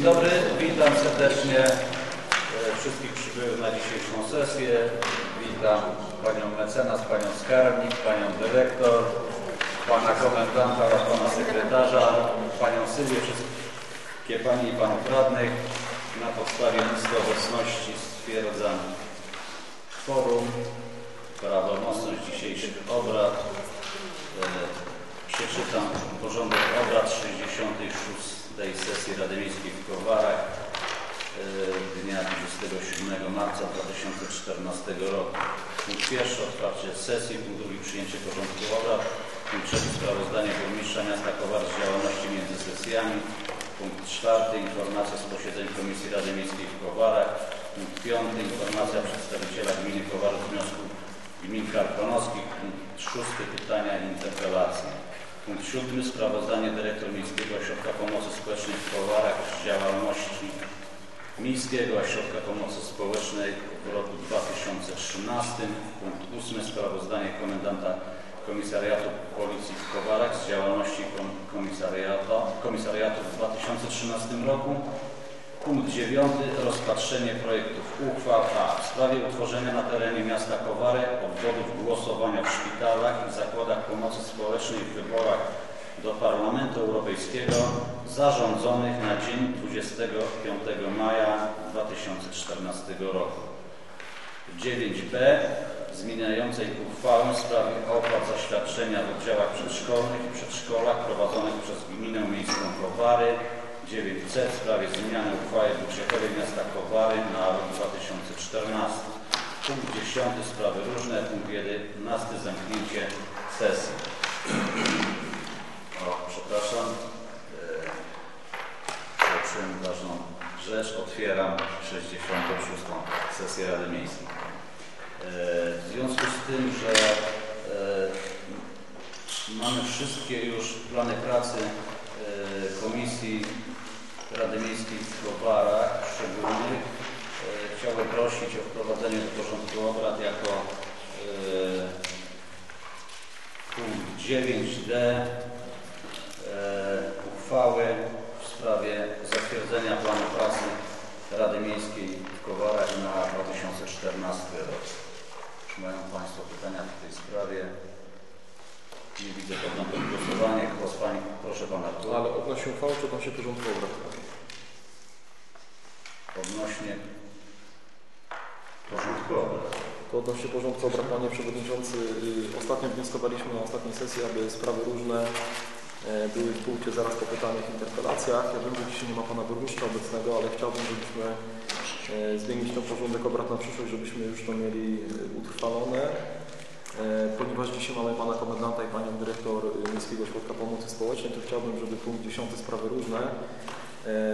Dzień dobry, witam serdecznie e, wszystkich przybyłych na dzisiejszą sesję. Witam Panią mecenas, Panią skarbnik, Panią dyrektor, Pana komendanta oraz Pana sekretarza, Panią Sylwię, wszystkie Panie i Panów radnych. Na podstawie listy obecności stwierdzam forum, prawomocność dzisiejszych obrad. E, Przeczytam porządek obrad 66 sesji Rady Miejskiej w Kowarach e, dnia 27 marca 2014 roku. Punkt pierwszy otwarcie sesji, punkt drugi przyjęcie porządku obrad, punkt trzeci sprawozdanie burmistrza miasta Kowar z działalności między sesjami, punkt czwarty informacja z posiedzeń Komisji Rady Miejskiej w Kowarach, punkt piąty informacja przedstawiciela gminy Kowar z wniosku gmin karkonoskich, punkt szósty pytania i interpelacje. Punkt siódmy sprawozdanie dyrektor Miejskiego Ośrodka Pomocy Społecznej w Kowarach z działalności Miejskiego Ośrodka Pomocy Społecznej w roku 2013. Punkt ósmy sprawozdanie komendanta Komisariatu Policji w Kowarach z działalności komisariatu, komisariatu w 2013 roku. Punkt dziewiąty. Rozpatrzenie projektów uchwał A. W sprawie utworzenia na terenie miasta Kowary obwodów głosowania w szpitalach i zakładach pomocy społecznej w wyborach do Parlamentu Europejskiego zarządzonych na dzień 25 maja 2014 roku. 9b. Zmieniającej uchwałę w sprawie opłat za świadczenia w oddziałach przedszkolnych i przedszkolach prowadzonych przez Gminę Miejską Kowary 9c w sprawie zmiany uchwały budżetowej miasta Kowary na rok 2014. Punkt 10 sprawy różne. Punkt 11 zamknięcie sesji. O, przepraszam. Zobaczyłem ważną rzecz. Otwieram 66. sesję Rady Miejskiej. W związku z tym, że mamy wszystkie już plany pracy Komisji Rady Miejskiej w Kowarach szczególnych. E, chciałbym prosić o wprowadzenie do porządku obrad jako e, punkt 9d e, uchwały w sprawie zatwierdzenia planu pracy Rady Miejskiej w Kowarach na 2014 rok. Czy mają Państwo pytania w tej sprawie? Nie widzę poddam pod głosowanie. Głos Pani, proszę Pana. Ale odnośnie uchwały czy odnośnie porządku obrad? Odnośnie porządku obrad. To odnośnie porządku obrad, Panie Przewodniczący, y, ostatnio wnioskowaliśmy na ostatniej sesji, aby sprawy różne e, były w punkcie zaraz po pytanych interpelacjach. Ja wiem, że dzisiaj nie ma Pana Burmistrza obecnego, ale chciałbym, żebyśmy e, zmienić ten porządek obrad na przyszłość, żebyśmy już to mieli e, utrwalone. Ponieważ dzisiaj mamy Pana Komendanta i Panią Dyrektor Miejskiego Ośrodka Pomocy Społecznej, to chciałbym, żeby punkt 10 sprawy różne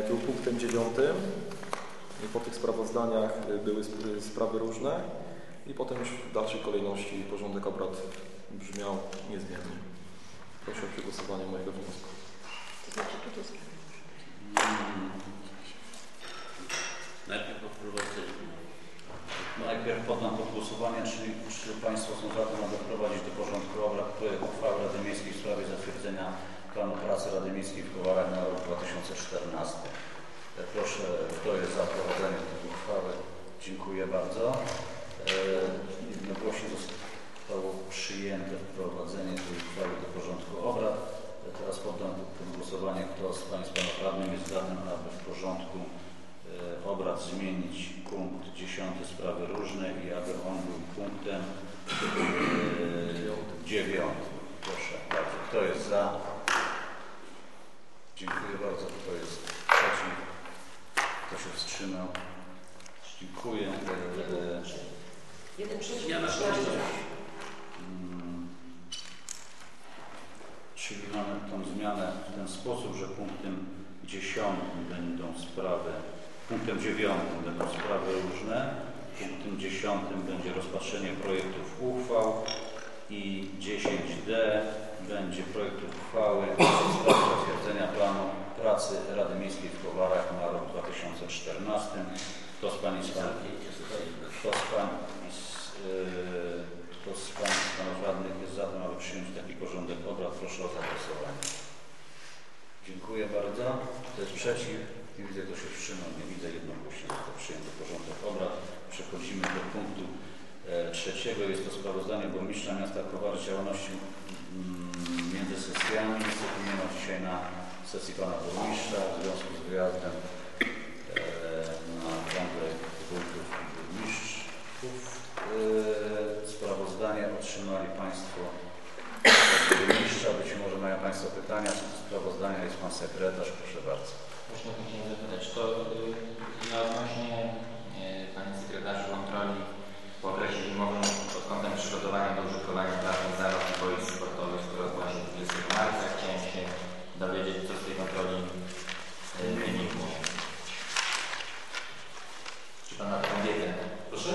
był punktem 9 i po tych sprawozdaniach były sprawy różne i potem już w dalszej kolejności porządek obrad brzmiał niezmiennie. Proszę o przegłosowanie mojego wniosku. To znaczy, tu to jest Hmm. Najpierw wprowadzenie. Najpierw poddam pod głosowanie, czyli czy Państwo są za tym, aby wprowadzić do porządku obrad projekt uchwały Rady Miejskiej w sprawie zatwierdzenia planu pracy Rady Miejskiej w Kowarach na rok 2014. Proszę, kto jest za wprowadzeniem tej uchwały? Dziękuję bardzo. E, jednogłośnie zostało przyjęte wprowadzenie tej uchwały do porządku obrad. E, teraz poddam pod głosowanie, kto z Państwa radnych jest za tym, aby w porządku e, obrad zmienić punkt 10 sprawy różne i aby on był punktem 9. Proszę bardzo. Kto jest za? Dziękuję bardzo. Kto jest wstrzymał? Dziękuję. Jeden przeciw, Ja na Mm. Czyli mamy tą zmianę w ten sposób, że punktem dziesiątym będą sprawy, punktem dziewiątym będą sprawy różne, punktem dziesiątym będzie rozpatrzenie projektów uchwał i 10d będzie projekt uchwały w sprawie zatwierdzenia planu pracy Rady Miejskiej w Kowarach na rok 2014. Kto z Pani z Pan, kto z z, kto z Państwa Panów Radnych jest za tym, aby przyjąć taki porządek obrad? Proszę o zagłosowanie. Dziękuję bardzo. Kto jest przeciw? Nie widzę, kto się wstrzymał? Nie widzę jednogłośnie. Został przyjęty porządek obrad. Przechodzimy do punktu e, trzeciego. Jest to sprawozdanie burmistrza miasta prowadzi działalności mm, między sesjami. Niestety nie ma dzisiaj na sesji pana burmistrza w związku z wyjazdem e, na handel wójtów i burmistrzów. E, Sprawozdanie otrzymali Państwo burmistrza. Być może mają Państwo pytania co do sprawozdania. Jest Pan sekretarz. Proszę bardzo. Właśnie chciałem zapytać, to y, ja odnośnie y, Panie Sekretarzu Kontroli po okresie zimowym pod kątem przygotowania do użytkowania plaży zabaw i boisk sportowych, która odbyła się 20 marca, chciałem się dowiedzieć, co z tej kontroli y, wynikło. Czy Pan ma taką wiedzę? Proszę?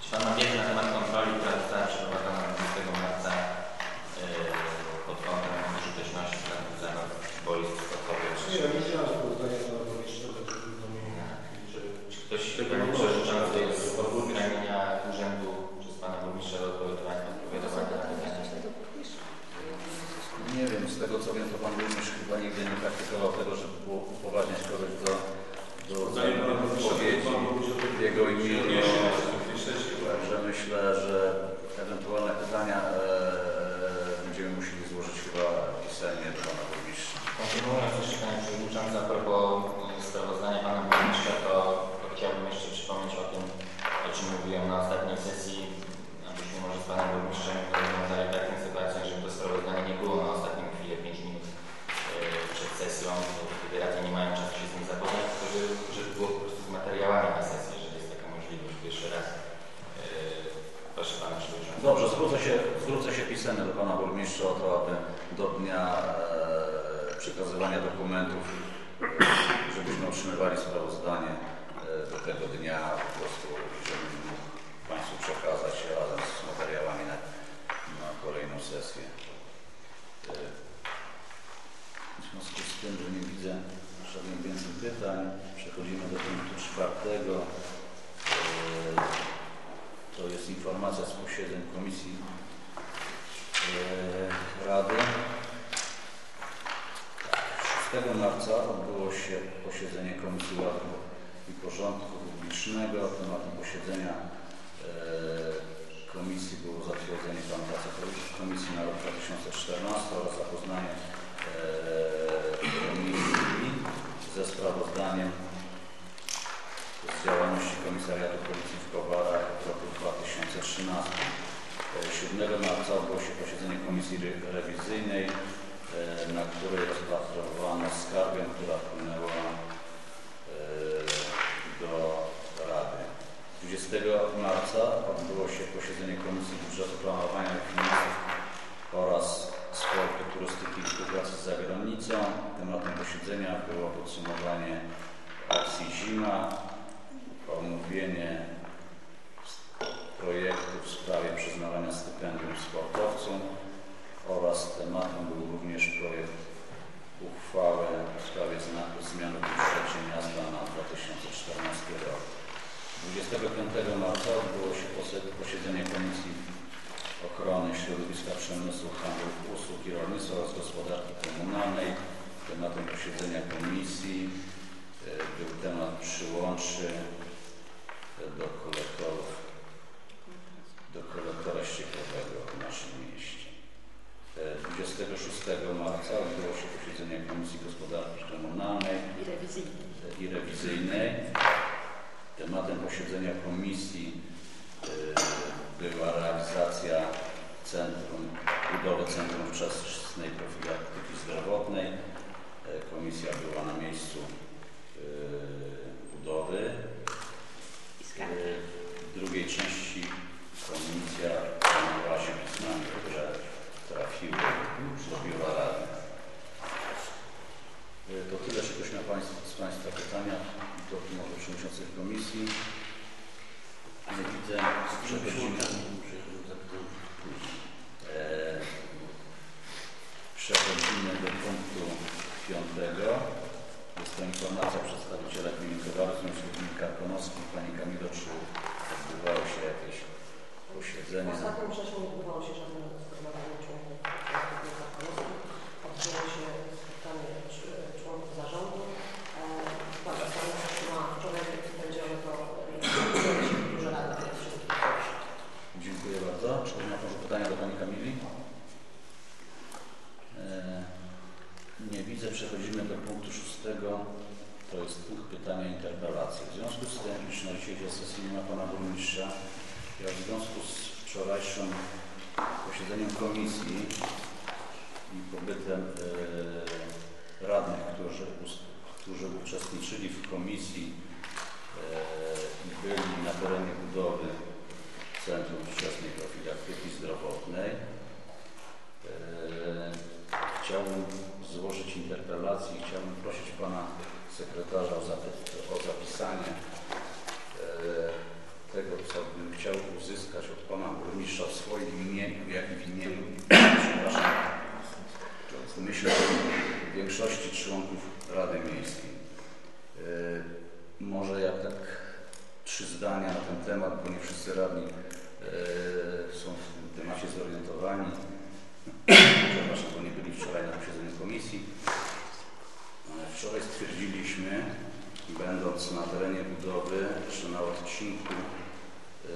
Czy Pan ma wiedzę na temat kontroli, która została przeprowadzona 20 marca y, pod kątem użyteczności plaży zabaw i boisk sportowych? Czy Nie, nie chciałem spotkania pana burmistrza, to trudno mi Czy ktoś panie przewodniczący jest z podwórka imienia urzędu przez pana burmistrza do odpowiadania odpowiadania na pytania? Nie wiem, z tego co wiem, to Pan burmistrz chyba nigdy nie praktykował tego, żeby było upoważniać kogoś do, do wypowiedzi w jego imieniu. Także myślę, że ewentualne pytania e, będziemy musieli złożyć chyba pisemnie do Pana burmistrza. Kontynuując jeszcze panie przewodniczący, a propos y, sprawozdania pana burmistrza, to to chciałbym jeszcze przypomnieć o tym, o czym mówiłem na ostatniej sesji, abyśmy może z panem burmistrzem rozwiązali taką sytuację, żeby to sprawozdanie nie było na ostatnią chwilę 5 minut y, przed sesją, bo wtedy radni nie mają czasu się z tym zapoznać, tylko żeby, żeby było po prostu z materiałami na sesję, jeżeli jest taka możliwość. Pierwszy raz y, proszę pana przewodniczącego. Dobrze, zwrócę się, zwrócę się pisemnie do Pana burmistrza o to, aby do dnia e, przekazywania dokumentów, e, żebyśmy otrzymywali sprawozdanie e, do tego dnia po prostu, żebym mógł Państwu przekazać razem z materiałami na, na kolejną sesję. E, W związku z tym, że nie widzę żadnych więcej pytań, przechodzimy do punktu czwartego. To jest informacja z posiedzeń Komisji e, Rady. 6 marca odbyło się posiedzenie Komisji Ładu i Porządku Publicznego. Tematem posiedzenia e, Komisji było zatwierdzenie planu pracy Komisji na rok 2014 oraz zapoznanie e, Komisji ze sprawozdaniem z działalności Komisariatu Policji w Kowarach w roku 2013. E, 7 marca odbyło się posiedzenie Komisji Re- Rewizyjnej, e, na której rozpatrowano skargę, która wpłynęła e, do Rady. 20 marca odbyło się posiedzenie Komisji Budżetu Planowania i Finansów oraz Sportu, Turystyki i Współpracy z Zagranicą. Tematem posiedzenia było podsumowanie akcji Zima, omówienie projektu w sprawie przyznawania stypendium sportowcom oraz tematem był również projekt uchwały w sprawie zmian w budżecie miasta na 2014 rok. 25 marca odbyło się posiedzenie Komisji Ochrony Środowiska Przemysłu, Handlu, Usług i Rolnictwa oraz Gospodarki Komunalnej. Tematem posiedzenia komisji e, był temat przyłączy do ściekowego w naszym mieście. E, 26 marca odbyło się posiedzenie Komisji Gospodarki Komunalnej I rewizyjny. i rewizyjnej. Tematem posiedzenia komisji y, była realizacja centrum, budowy Centrum Wczesnej Profilaktyki Zdrowotnej. E, Komisja była na miejscu budowy. W drugiej części komisja zajmowała się pismami, które trafiły do biura rady. Y, To tyle, czy ktoś ma państw, z Państwa pytania do może przewodniczących komisji. Nie widzę. Przechodzimy, e, przechodzimy do punktu piątego. Jest to informacja przedstawiciela gminy Kowary, Związku Gmin Karkonoskich. Pani Kamilo, czy odbywało się jakieś W posiedzenie? ostatnim czasie nie odbywało się żadne zgromadzenie członków Związku Polski. Odbyło się spotkanie cz- członków zarządu. E, Była to jest punkt pytania interpelacji. W związku z tym, iż na dzisiejszej sesji nie ma Pana Burmistrza, ja w związku z wczorajszym posiedzeniem komisji i pobytem e, radnych, którzy, którzy uczestniczyli w komisji e, i byli na terenie budowy Centrum Wczesnej Profilaktyki Zdrowotnej, e, chciałbym złożyć interpelację i chciałbym prosić Pana Sekretarza o, zapisanie e, tego, co bym chciał uzyskać od Pana Burmistrza w swoim imieniu, jak i w imieniu, przepraszam, myślę większości członków Rady Miejskiej. E, Może jak tak trzy zdania na ten temat, bo nie wszyscy radni e, są w tym temacie zorientowani. Przepraszam, bo nie byli wczoraj na posiedzeniu komisji. E, Wczoraj stwierdziliśmy, będąc na terenie budowy, że na odcinku, e,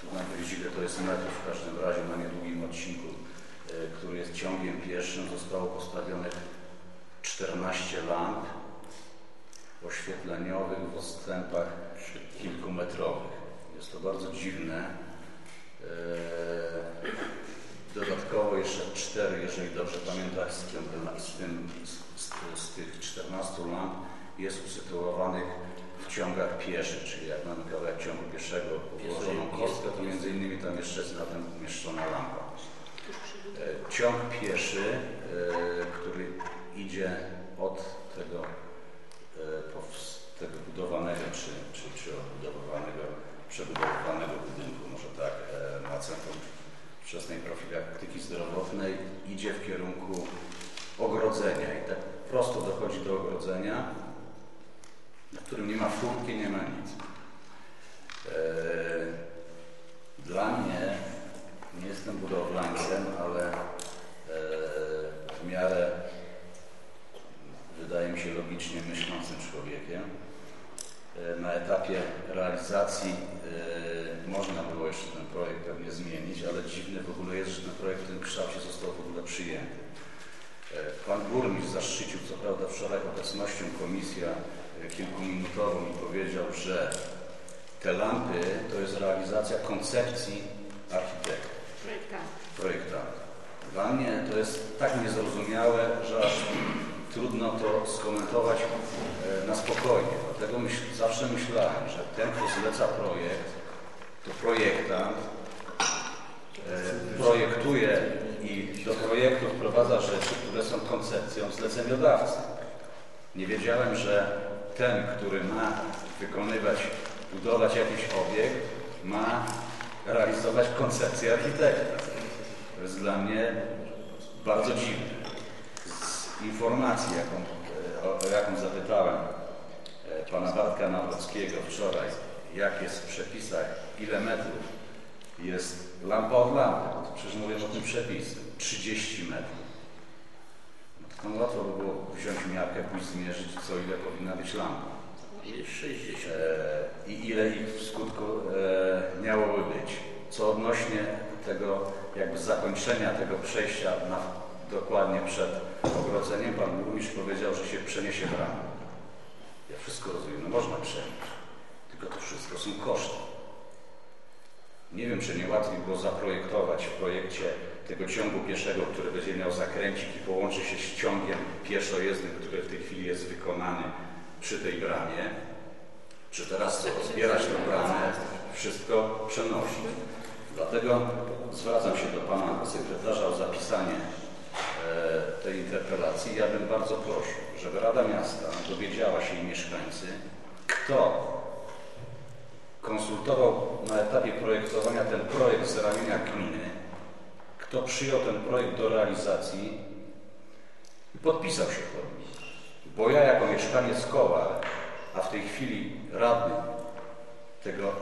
trudno powiedzieć ile to jest metrów, w każdym razie na niedługim odcinku, e, który jest ciągiem pieszym, zostało postawionych 14 lamp oświetleniowych w odstępach kilkumetrowych. Jest to bardzo dziwne. Eee, Dodatkowo jeszcze cztery, jeżeli dobrze pamiętam, z, tym, z, tym, z, z, z tych 14 lamp jest usytuowanych w ciągach pieszych, czyli jak mamy kawałek ciągu pieszego ułożoną kostkę, to między innymi tam jeszcze jest na tym umieszczona lampa. E, Ciąg pieszy, e, który idzie od tego, e, tego budowanego czy, czy, czy odbudowanego, przebudowanego budynku, może tak, na Centrum Wczesnej Profilaktyki Zdrowotnej, idzie w kierunku ogrodzenia i tak prosto dochodzi do ogrodzenia, na którym nie ma furtki, nie ma nic. E, Dla mnie, nie jestem budowlańcem, ale e, w miarę wydaje mi się logicznie myślącym człowiekiem. E, Na etapie realizacji e, można było jeszcze ten projekt pewnie zmienić, ale dziwne w ogóle jest, że ten projekt w tym kształcie został w ogóle przyjęty. E, Pan burmistrz zaszczycił co prawda wczoraj obecnością komisja kilkuminutową i powiedział, że te lampy to jest realizacja koncepcji architekta Projektant. projektanta. Dla mnie to jest tak niezrozumiałe, że aż trudno to skomentować e, na spokojnie. Dlatego myśl, zawsze myślałem, że ten, kto zleca projekt, to projektant e, projektuje i do projektu wprowadza rzeczy, które są koncepcją zleceniodawcy. Nie wiedziałem, że ten, który ma wykonywać, budować jakiś obiekt, ma realizować koncepcję architekta. To jest dla mnie bardzo dziwne. Informacji, jaką, e, o, jaką zapytałem e, pana Bartka Nawrockiego wczoraj, jak jest w przepisach, ile metrów jest lampa od lampy, przecież mówię o tym przepisy, 30 metrów. No łatwo by było wziąć miarkę, pójść zmierzyć, co ile powinna być lampa. Jest 60. E, i ile ich w skutku e, miałoby być. Co odnośnie tego jakby zakończenia tego przejścia na, dokładnie przed ogrodzeniem, Pan Burmistrz powiedział, że się przeniesie bramę. Ja wszystko rozumiem, no można przenieść, tylko to wszystko są koszty. Nie wiem, czy nie łatwiej było zaprojektować w projekcie tego ciągu pieszego, który będzie miał zakręcik i połączy się z ciągiem pieszojezdnym, który w tej chwili jest wykonany przy tej bramie, czy teraz co, zbierać tę bramę, wszystko przenosić. Dlatego zwracam się do Pana Sekretarza o zapisanie tej interpelacji. Ja bym bardzo prosił, żeby Rada Miasta dowiedziała się i mieszkańcy, kto konsultował na etapie projektowania ten projekt z ramienia gminy, kto przyjął ten projekt do realizacji i podpisał się pod nim. Bo ja jako mieszkaniec Kowal, a w tej chwili radny tego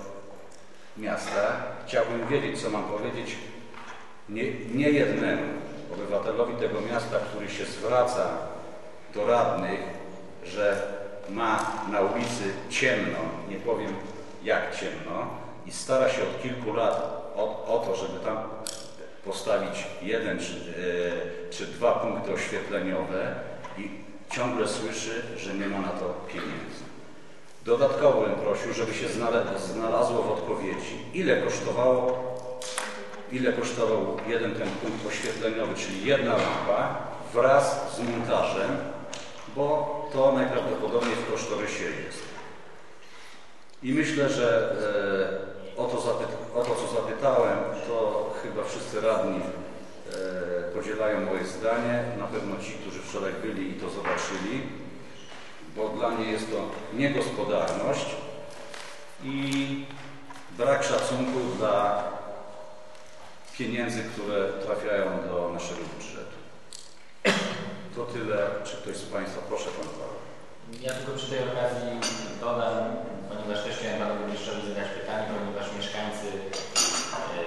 miasta, chciałbym wiedzieć, co mam powiedzieć nie, nie jednemu obywatelowi tego miasta, który się zwraca do radnych, że ma na ulicy ciemno, nie powiem jak ciemno, i stara się od kilku lat o, o to, żeby tam postawić jeden czy, e, czy dwa punkty oświetleniowe i ciągle słyszy, że nie ma na to pieniędzy. Dodatkowo bym prosił, żeby się znalazło w odpowiedzi, ile kosztowało, ile kosztował jeden ten punkt oświetleniowy, czyli jedna lampa wraz z montażem, bo to najprawdopodobniej w kosztorysie jest. I myślę, że e, o, to o to, co zapytałem, to chyba wszyscy radni e, podzielają moje zdanie. Na pewno ci, którzy wczoraj byli i to zobaczyli, bo dla mnie jest to niegospodarność i brak szacunku dla pieniędzy, które trafiają do naszego budżetu. To tyle. Czy ktoś z Państwa? Proszę Pan Paweł. Ja tylko przy tej okazji dodam, ponieważ też chciałem Panu Burmistrzowi zadać pytanie, ponieważ mieszkańcy, e,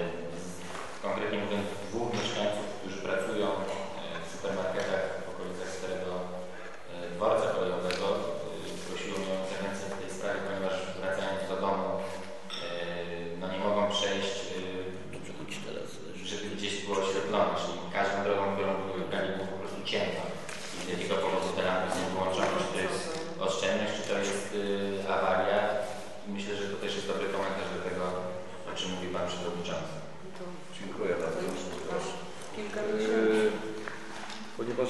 konkretnie mówiąc dwóch mieszkańców, którzy pracują e, w supermarketach w okolicach Starego e, Dworca Kolejowego, e, prosiło mnie o interwencję w tej sprawie, ponieważ wracając do domu, e, no nie mogą przejść, e, żeby gdzieś było oświetlone, czyli każdą drogą, którą wybrali było po prostu ciemno. I z jakiego powodu te lampy są wyłączone, czy to jest oszczędność, czy to jest y, awaria. I myślę, że to też jest dobry komentarz do tego, o czym mówi Pan Przewodniczący. Dziękuję bardzo. Proszę. Kilka Yy, miesięcy. Ponieważ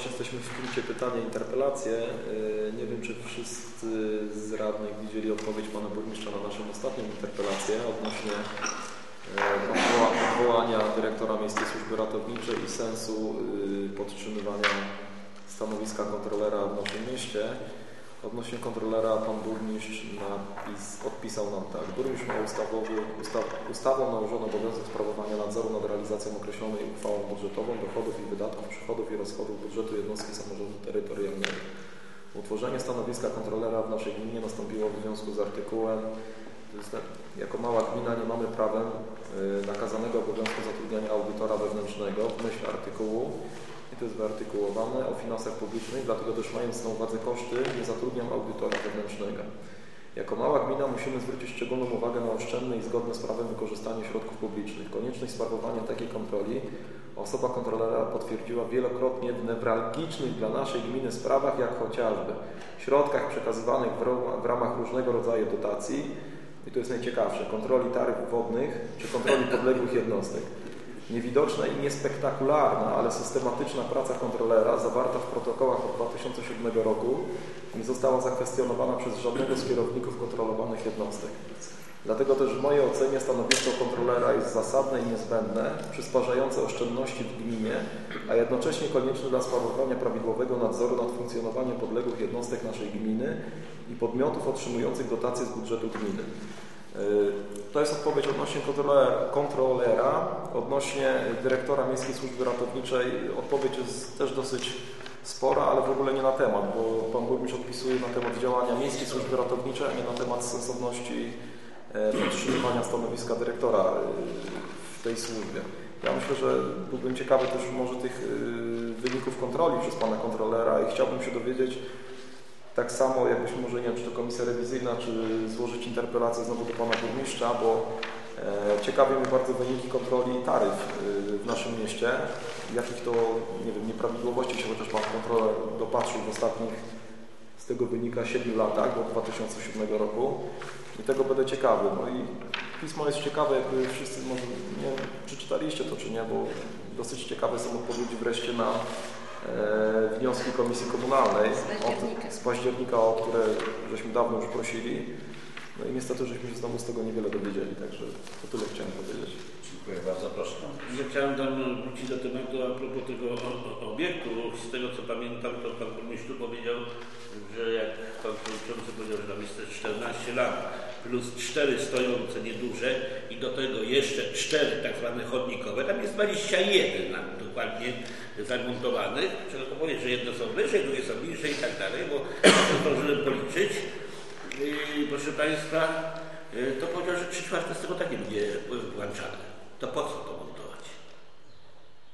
jesteśmy w skrócie pytania i interpelacje, yy, nie wiem czy wszyscy z radnych widzieli odpowiedź Pana Burmistrza na naszą ostatnią interpelację odnośnie odwoła- odwołania dyrektora Miejskiej Służby Ratowniczej i sensu yy, podtrzymywania stanowiska kontrolera w naszym mieście. Odnośnie kontrolera Pan Burmistrz napis, odpisał nam tak. Burmistrz ma ustawowy, ustaw, ustawą nałożony obowiązek sprawowania nadzoru nad realizacją określonej uchwałą budżetową dochodów i wydatków, przychodów i rozchodów budżetu jednostki samorządu terytorialnego. Utworzenie stanowiska kontrolera w naszej gminie nastąpiło w związku z artykułem tak, jako mała gmina nie mamy prawem y, nakazanego obowiązku zatrudniania audytora wewnętrznego w myśl artykułu i to jest wyartykułowane o finansach publicznych, dlatego też mając na uwadze koszty, nie zatrudniam audytora wewnętrznego. Jako mała gmina musimy zwrócić szczególną uwagę na oszczędne i zgodne z prawem wykorzystanie środków publicznych. Konieczność sprawowania takiej kontroli osoba kontrolera potwierdziła wielokrotnie w newralgicznych dla naszej gminy sprawach, jak chociażby środkach przekazywanych w ramach różnego rodzaju dotacji, i to jest najciekawsze, kontroli taryf wodnych czy kontroli podległych jednostek. Niewidoczna i niespektakularna, ale systematyczna praca kontrolera zawarta w protokołach od 2007 roku nie została zakwestionowana przez żadnego z kierowników kontrolowanych jednostek. Dlatego też w mojej ocenie stanowisko kontrolera jest zasadne i niezbędne, przysparzające oszczędności w gminie, a jednocześnie konieczne dla sprawowania prawidłowego nadzoru nad funkcjonowaniem podległych jednostek naszej gminy i podmiotów otrzymujących dotacje z budżetu gminy. Yy, To jest odpowiedź odnośnie kontrolera. Odnośnie dyrektora Miejskiej Służby Ratowniczej odpowiedź jest też dosyć spora, ale w ogóle nie na temat, bo Pan Burmistrz odpisuje na temat działania Miejskiej Służby Ratowniczej, a nie na temat sensowności e, podtrzymywania stanowiska dyrektora e, w tej służbie. Ja myślę, że byłbym ciekawy też może tych e, wyników kontroli przez Pana kontrolera i chciałbym się dowiedzieć, tak samo jakbyśmy może, nie wiem, czy to komisja rewizyjna, czy złożyć interpelację znowu do Pana Burmistrza, bo e, ciekawią mnie bardzo wyniki kontroli taryf e, w naszym mieście, jakich to, nie wiem, nieprawidłowości się chociaż Pan kontroler dopatrzył w ostatnich, z tego wynika 7 latach, do 2007 roku i tego będę ciekawy. No i pismo jest ciekawe, jakby wszyscy może, nie wiem, czy czytaliście to, czy nie, bo dosyć ciekawe są odpowiedzi wreszcie na wnioski Komisji Komunalnej Z października. od, z października, o które żeśmy dawno już prosili. No i niestety żeśmy się znowu z tego niewiele dowiedzieli, także to tyle chciałem powiedzieć. Dziękuję bardzo. Proszę. Ja chciałem tam wrócić do tematu a propos tego o- o- obiektu. Z tego co pamiętam, to Pan Burmistrz tu powiedział, że jak Pan Przewodniczący powiedział, że tam jest te 14 lat plus 4 stojące nieduże i do tego jeszcze 4 tak zwane chodnikowe, tam jest 21 nam dokładnie zamontowanych. Trzeba to powiedzieć, że jedne są wyżej, drugie są niżej i tak dalej, bo zdążyłem policzyć. Yy, proszę Państwa, yy, to powiedział, że 3 czwarte z tego tak nie będzie włączane. To po co to montować?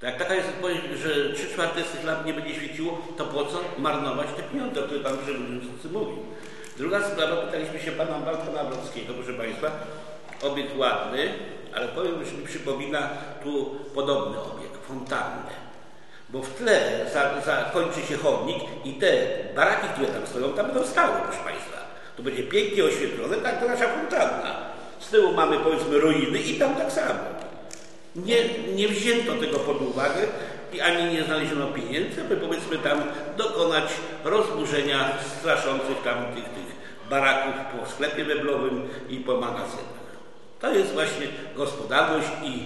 To jak taka jest odpowiedź, że 3 czwarte z tych lamp nie będzie świeciło, to po co marnować te pieniądze, o których Pan Przewodniczący mówił? Druga sprawa, pytaliśmy się Pana Bartka Nawrockiego, proszę Państwa, obiekt ładny, ale powiem, że mi przypomina tu podobny obiekt, fontannę. Bo w tle za, zakończy się chodnik i te baraki, które tam stoją, tam będą stały, proszę Państwa. To będzie pięknie oświetlone, tak to nasza fontanna. Z tyłu mamy powiedzmy ruiny i tam tak samo. Nie, nie wzięto tego pod uwagę ani nie znaleziono pieniędzy, aby powiedzmy tam dokonać rozburzenia straszących tam tych, tych baraków po sklepie meblowym i po magazynach. To jest właśnie gospodarność i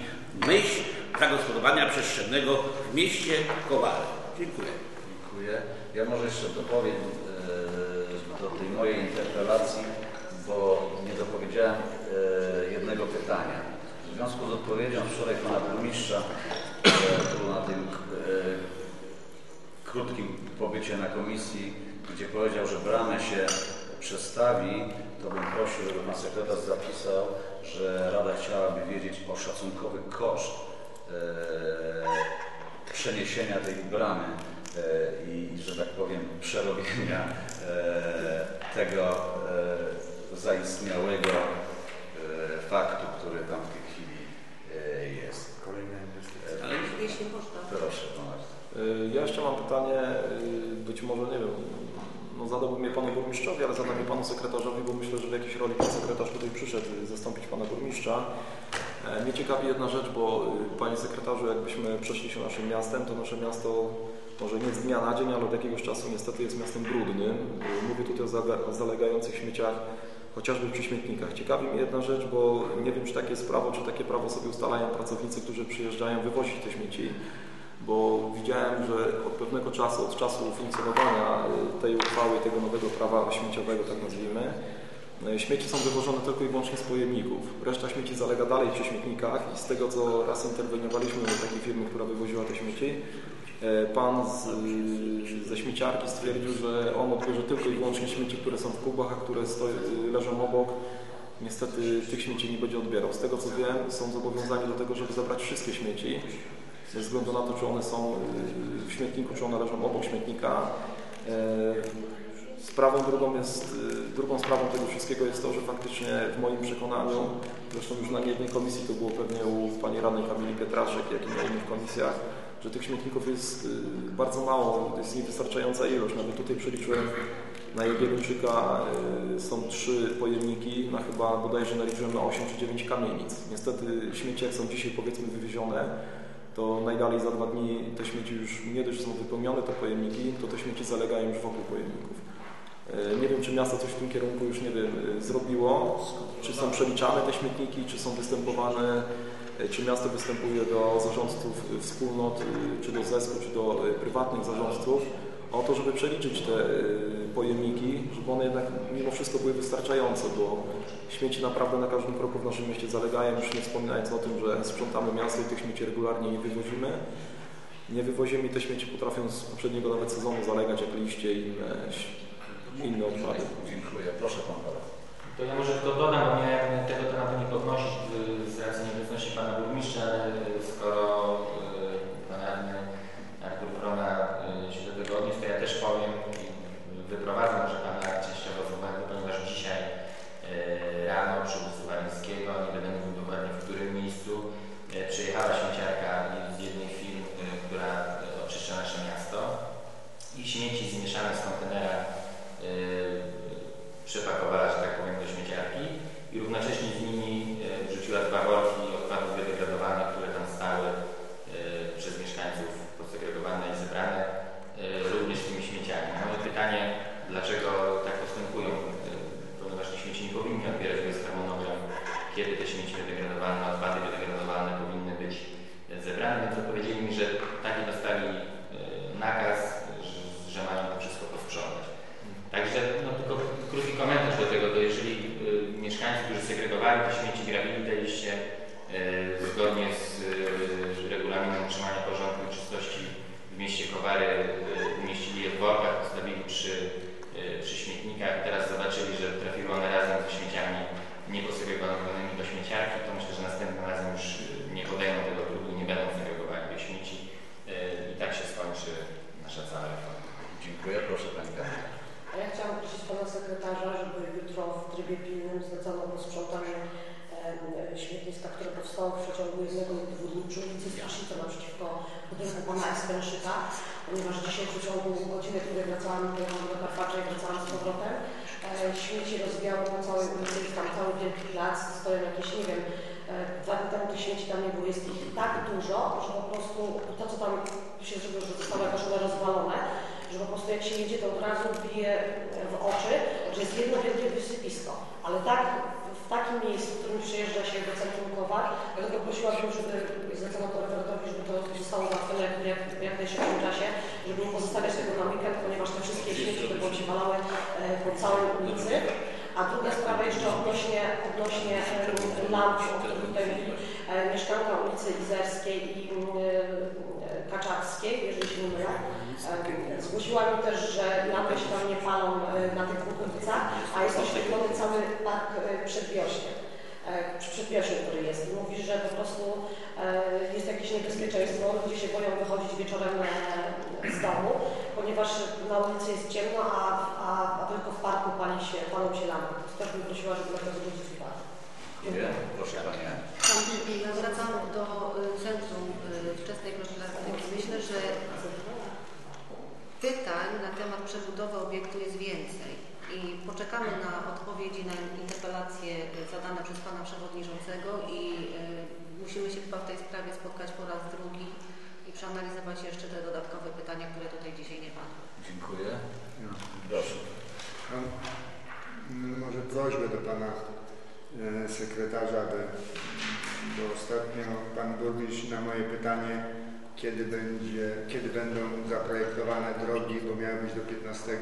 myśl zagospodarowania przestrzennego w mieście Kowale. Dziękuję. Dziękuję. Ja może jeszcze dopowiem e, do tej mojej interpelacji, bo nie dopowiedziałem e, jednego pytania. W związku z odpowiedzią wczoraj pana burmistrza, na tym e, krótkim pobycie na komisji, gdzie powiedział, że bramę się przestawi, to bym prosił, żeby pan sekretarz zapisał, że Rada chciałaby wiedzieć o szacunkowy koszt e, przeniesienia tej bramy e, i, że tak powiem, przerobienia e, tego e, zaistniałego e, faktu, który tam w tej chwili e, jest. E, Ale Jeśli można. Proszę pana. Y, Ja jeszcze mam pytanie, y, być może nie wiem, no zadałbym je panu burmistrzowi, ale zadam je panu sekretarzowi, bo myślę, że w jakiejś roli pan sekretarz tutaj przyszedł y, zastąpić pana burmistrza. E, Mnie ciekawi jedna rzecz, bo y, panie sekretarzu, jakbyśmy przeszli się naszym miastem, to nasze miasto może nie z dnia na dzień, ale od jakiegoś czasu niestety jest miastem brudnym. Y, Mówię tutaj o zalegających śmieciach, chociażby przy śmietnikach. Ciekawi mnie jedna rzecz, bo nie wiem, czy takie jest prawo, czy takie prawo sobie ustalają pracownicy, którzy przyjeżdżają wywozić te śmieci bo widziałem, że od pewnego czasu, od czasu funkcjonowania y, tej uchwały, tego nowego prawa śmieciowego, tak nazwijmy, y, śmieci są wywożone tylko i wyłącznie z pojemników. Reszta śmieci zalega dalej przy śmietnikach i z tego, co raz interweniowaliśmy do takiej firmy, która wywoziła te śmieci, y, pan z, ze śmieciarki stwierdził, że on odbierze tylko i wyłącznie śmieci, które są w kubach, a które stoi, leżą obok. Niestety tych śmieci nie będzie odbierał. Z tego co wiem, są zobowiązani do tego, żeby zabrać wszystkie śmieci ze względu na to, czy one są y, w śmietniku, czy one leżą obok śmietnika. E, Sprawą drugą jest, y, drugą sprawą tego wszystkiego jest to, że faktycznie w moim przekonaniu, zresztą już na jednej komisji to było pewnie u pani radnej Kamili Pietraszek, jak i na innych komisjach, że tych śmietników jest y, bardzo mało, to jest niewystarczająca ilość. Nawet tutaj przeliczyłem na Jagiellończyka y, są trzy pojemniki, na chyba bodajże naliczyłem na 8 czy 9 kamienic. Niestety śmieci są dzisiaj powiedzmy wywiezione, to najdalej za dwa dni te śmieci już nie dość, są wypełnione te pojemniki, to te śmieci zalegają już wokół pojemników. E, Nie wiem, czy miasto coś w tym kierunku już, nie wiem, e, zrobiło, czy są przeliczane te śmietniki, czy są występowane, e, czy miasto występuje do zarządców wspólnot, czy do zesku, czy do prywatnych zarządców, o to, żeby przeliczyć te e, pojemniki, żeby one jednak mimo wszystko były wystarczające, bo śmieci naprawdę na każdym kroku w naszym mieście zalegają, już nie wspominając o tym, że sprzątamy miasto i tych śmieci regularnie nie wywozimy. Nie wywozimy i te śmieci potrafią z poprzedniego nawet sezonu zalegać jak liście i inne, inne odpady. Dziękuję. Proszę pan Paweł. To ja może to dodam, bo miałem tego tematu nie podnosić y, z racji nieobecności pana burmistrza, ale y, skoro y, pan radny Wrona y, się do tego odniósł, to ja też powiem i wyprowadzę może pana częściowo z uwagi, ponieważ dzisiaj y, rano przy ulicy Walińskiego, nie będę mówił dokładnie w którym miejscu, y, przyjechała śmieciarka z jednej firm, y, która y, oczyszcza nasze miasto i śmieci zmieszane z kontenera y, przepakowała, że tak powiem, do śmieciarki i równocześnie z nimi e, wrzuciła dwa worki odpadów biodegradowanych, które tam stały e, przez mieszkańców posegregowane i zebrane e, również tymi śmieciami. Moje pytanie, dlaczego tak postępują, e, ponieważ te śmieci nie powinny odbierać, bo jest harmonogram, kiedy te śmieci biodegradowalne, odpady biodegradowalne powinny być e, zebrane, więc odpowiedzieli mi, że taki dostali e, nakaz, że, mają to wszystko posprzątać. Także no, tylko krótki komentarz do tego, to jeżeli y, mieszkańcy, którzy segregowali te śmieci, grabili te liście y, zgodnie z regulaminem utrzymania porządku i czystości w mieście Kowary, umieścili je w workach, postawili przy, przy śmietnikach, teraz zobaczyli, że trafiły one razem ze śmieciami nieposegregowanymi do śmieciarki, to że następnym razem już y, nie podejmą tego trudu i nie będą segregowali tych śmieci y, i tak się skończy nasza cała reforma. Dziękuję. Proszę pani Kamila. A ja chciałam prosić pana sekretarza, żeby jutro w trybie pilnym zlecono posprzątanie śmietniska, które powstało w przeciągu jednego lub dwóch dni przy ulicy Staszica naprzeciwko budynku pana Espenszyka, ponieważ dzisiaj w przeciągu godziny, której wracałam pojechałam do Karpacza i wracałam z powrotem, e, śmieci rozwijało po całej ulicy, jest tam cały wielki plac, stoją jakieś, nie wiem, e, dni temu tych śmieci tam nie było, jest ich tak dużo, że po prostu to, co tam się zrobiło, że zostało jakoś one rozwalone, że po prostu jak się jedzie, to od razu bije w oczy, że jest jedno wielkie wysypisko, ale tak w takim miejscu, w którym przyjeżdża się do centrum Kowal, dlatego prosiłabym, żeby zlecono to referendatowi, żeby to zostało załatwione jak, jak, w jak najszybszym czasie, żeby nie pozostawiać tego na weekend, ponieważ te wszystkie śmieci będą się walały e, po całej ulicy. A druga sprawa jeszcze odnośnie, odnośnie e, lamp, o których e, mieszkanka ulicy Izerskiej i e, Kaczarskiej, jeżeli się nie mylę. E, Zgłosiła mi też, że lampy się tam nie palą e, na tych ulicach, a jest oświetlony cały park e, przedwiośnie, e, przy przedwiośnie, który jest. I mówi, że po prostu e, jest jakieś niebezpieczeństwo, ludzie się boją wychodzić wieczorem e, z domu, ponieważ na ulicy jest ciemno, a, a, a tylko w parku pali się, palą się lampy. Też bym prosiła, żeby na to zwrócić uwagę. Dziękuję. Proszę Panie. Ja wracam do y, Centrum y, Wczesnej Profilaktyki. Myślę, że pytań na temat przebudowy obiektu jest więcej i poczekamy na odpowiedzi na interpelacje y, zadane przez Pana Przewodniczącego i musimy się chyba w tej sprawie spotkać po raz drugi i przeanalizować jeszcze te dodatkowe pytania, które tutaj dzisiaj nie padły. Dziękuję. Proszę. Mam mm, może prośbę do pana sekretarza, aby, bo ostatnio pan burmistrz na moje pytanie, kiedy, będzie, kiedy będą zaprojektowane drogi, bo miały być do 15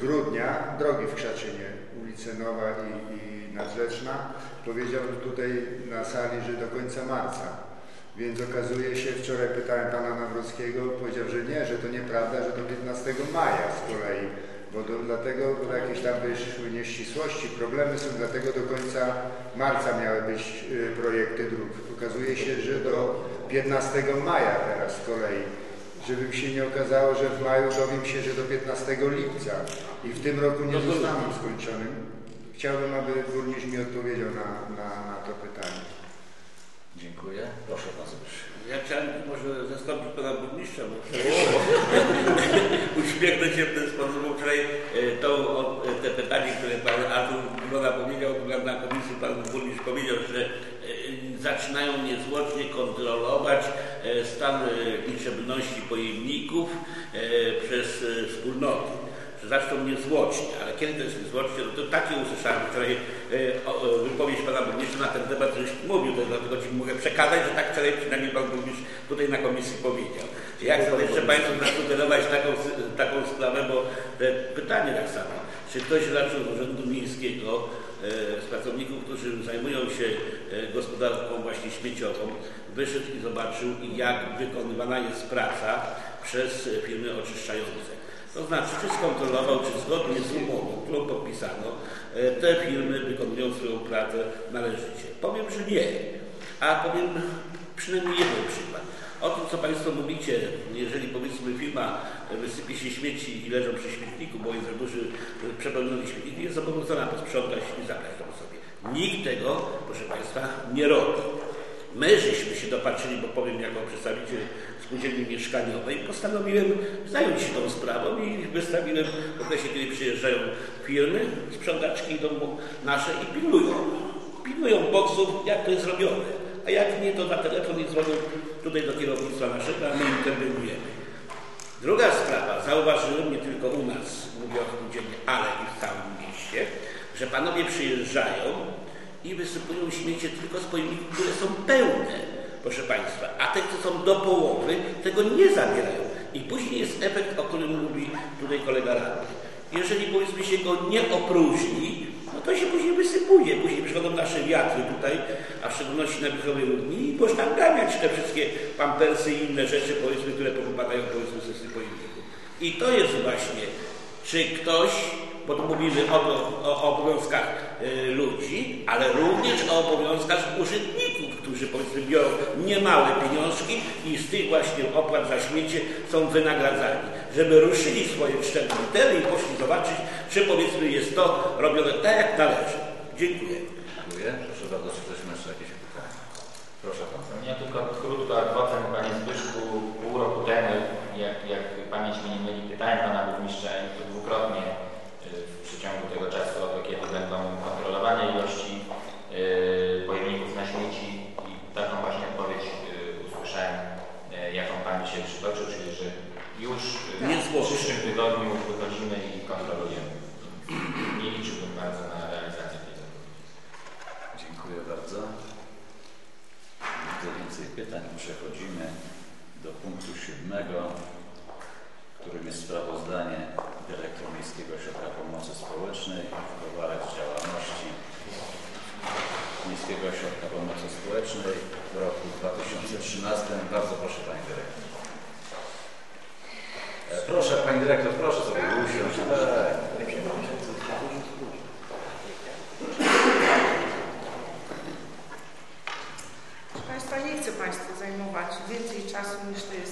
grudnia, drogi w Krzaczynie, ulice Nowa i, i Nadrzeczna, powiedział tutaj na sali, że do końca marca. Więc okazuje się, wczoraj pytałem pana Nawrockiego, powiedział, że nie, że to nieprawda, że do 15 maja z kolei, bo do, dlatego bo jakieś tam wyszły nieścisłości, problemy są, dlatego do końca marca miały być y, projekty dróg. Okazuje się, że do 15 maja teraz z kolei, żeby mi się nie okazało, że w maju dowiem się, że do 15 lipca i w tym roku nie zostaną skończonym. Chciałbym, aby burmistrz mi odpowiedział na, na, na to pytanie. Dziękuję. Proszę Zbyszek. Ja chciałem może zastąpić pana burmistrza, bo uśmiechnę się w ten sposób, bo wczoraj e, to, o, te pytanie, które pan Artur Broda powiedział, na komisji pan burmistrz powiedział, że e, zaczynają niezwłocznie kontrolować e, stan e, liczebności pojemników e, przez e, wspólnoty zaczną niezwłocznie, ale kiedy to jest niezwłocznie, to takie usłyszałem wczoraj e, o, wypowiedź pana burmistrza na ten temat, żeś mówił, to dlatego ci mogę przekazać, że tak wczoraj przynajmniej pan burmistrz tutaj na komisji powiedział. Ja chcę jeszcze Państwu zasugerować taką, taką sprawę, bo pytanie tak samo, czy ktoś raczył z Urzędu Miejskiego e, z pracowników, którzy zajmują się e, gospodarką właśnie śmieciową, wyszedł i zobaczył, jak wykonywana jest praca przez e, firmy oczyszczające. To znaczy, czy skontrolował, czy zgodnie z umową, którą podpisano, e, te firmy wykonują swoją pracę należycie. Powiem, że nie. A powiem przynajmniej jeden przykład. O tym, co Państwo mówicie, jeżeli powiedzmy firma wysypie się śmieci i leżą przy śmietniku, bo jest za duży e, przepełniony śmietnik, jest zobowiązana posprzątać i zabrać to sobie. Nikt tego, proszę Państwa, nie robi. My żeśmy się dopatrzyli, bo powiem jako przedstawiciel spółdzielni mieszkaniowej, postanowiłem zająć się tą sprawą i wystawiłem w okresie, kiedy przyjeżdżają firmy, sprzątaczki idą nasze i pilnują. Pilnują boksów, jak to jest robione. A jak nie, to na telefon i dzwonią tutaj do kierownictwa naszego, a my interweniujemy. Druga sprawa, zauważyłem nie tylko u nas, mówię o spółdzielni, ale i w całym mieście, że panowie przyjeżdżają i wysypują śmiecie tylko z pojemników, które są pełne, proszę Państwa, a te, które są do połowy, tego nie zabierają. I później jest efekt, o którym mówi tutaj kolega radny. Jeżeli powiedzmy się go nie opróżni, no to się później wysypuje. Później przychodzą nasze wiatry tutaj, a w szczególności na Bichowej Rudni i można ganiać te wszystkie pampersy i inne rzeczy, powiedzmy, które popadają powiedzmy z tych pojemników. I to jest właśnie, czy ktoś bo tu mówimy o, o obowiązkach y, ludzi, ale również o obowiązkach urzędników, którzy powiedzmy biorą niemałe pieniążki i z tych właśnie opłat za śmiecie są wynagradzani, żeby ruszyli swoje cztery litery i poszli zobaczyć, czy powiedzmy jest to robione tak jak należy. Dziękuję. Dziękuję. Proszę bardzo, czy ktoś ma jeszcze jakieś pytania? Proszę Pan. Ja tylko krótko ad vocem, Panie Zbyszku, pół roku temu, jak, jak pamięć mnie nie myli, pytałem Pana Burmistrza i to dwukrotnie 班的一个 Miejskiego Ośrodka Pomocy Społecznej w Kowarach z działalności Miejskiego Ośrodka Pomocy Społecznej w roku 2013. Bardzo proszę Pani Dyrektor. E, Proszę Pani Dyrektor, proszę sobie usiąść. Proszę Państwa, nie chcę Państwu zajmować więcej czasu niż to jest.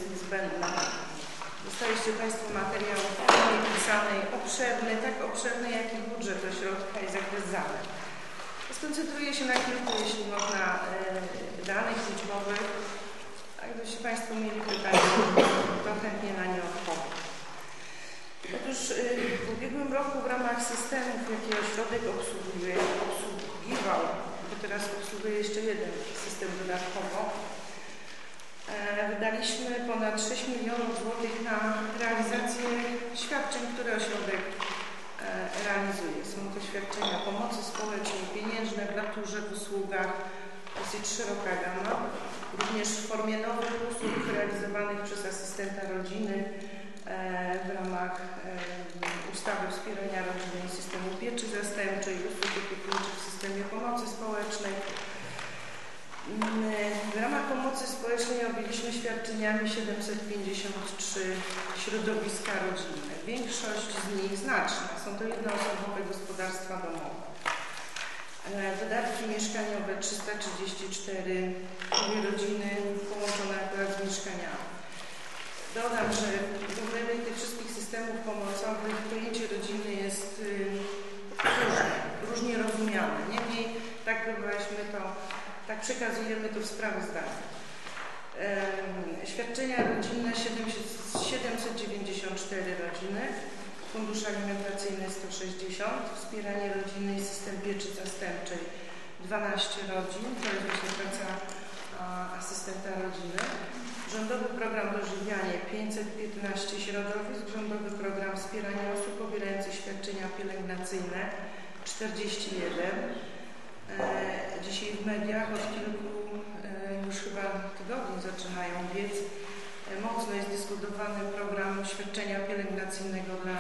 Dostaliście Państwo materiał w formie pisanej, obszerny, tak obszerny jak i budżet ośrodka i zakres zadań. Skoncentruję się na kilku, jeśli można, e, danych liczbowych. A gdybyście Państwo mieli pytania, to chętnie na nie odpowiem. Otóż y, w ubiegłym roku w ramach systemów, jakie ośrodek obsługiwał, bo teraz obsługuje jeszcze jeden system dodatkowo, e, wydaliśmy ponad 6 milionów złotych na realizację świadczeń, które ośrodek e, realizuje. Są to świadczenia pomocy społecznej, pieniężne w naturze, w usługach, dosyć szeroka gama, również w formie nowych usług realizowanych przez asystenta rodziny e, w ramach e, ustawy wspierania rodziny i systemu pieczy zastępczej, usług opiekuńczych w systemie pomocy społecznej. Mm, W ramach pomocy społecznej objęliśmy świadczeniami 753 środowiska rodzinne. Większość z nich znaczna. Są to jednoosobowe gospodarstwa domowe. E, Wydatki mieszkaniowe 334 dwie rodziny połączone akurat z mieszkaniami. Dodam, że w obrębie tych wszystkich systemów pomocowych pojęcie rodziny jest y, różne, różnie rozumiane. Niemniej tak próbowaliśmy to, przekazujemy to w sprawozdaniu. Świadczenia rodzinne 700 794 rodziny, fundusz alimentacyjny 160, wspieranie rodziny i system pieczy zastępczej 12 rodzin, to jest właśnie praca asystenta rodziny. Rządowy program dożywianie 515 środowisk, rządowy program wspierania osób pobierających świadczenia pielęgnacyjne 41. E, dzisiaj w mediach od kilku e, już chyba tygodni zaczynają biec. E, mocno jest dyskutowany program świadczenia pielęgnacyjnego dla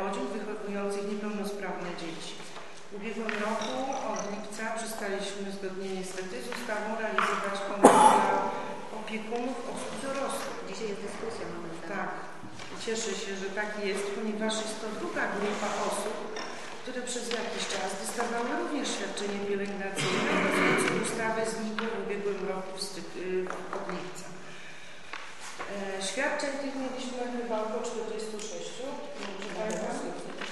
rodzin wychowujących niepełnosprawne dzieci. W ubiegłym roku od lipca przestaliśmy zgodnie niestety z ustawą realizować pomoc dla opiekunów osób dorosłych. Dzisiaj jest dyskusja Tak, cieszę się, że tak jest, ponieważ jest to druga grupa osób, przez jakiś czas dostawały również świadczenie pielęgnacyjne, bazujące ustawę znikło w ubiegłym roku w styk- y, od lipca. E, świadczeń tych mieliśmy chyba około 46. Czy pamiętam?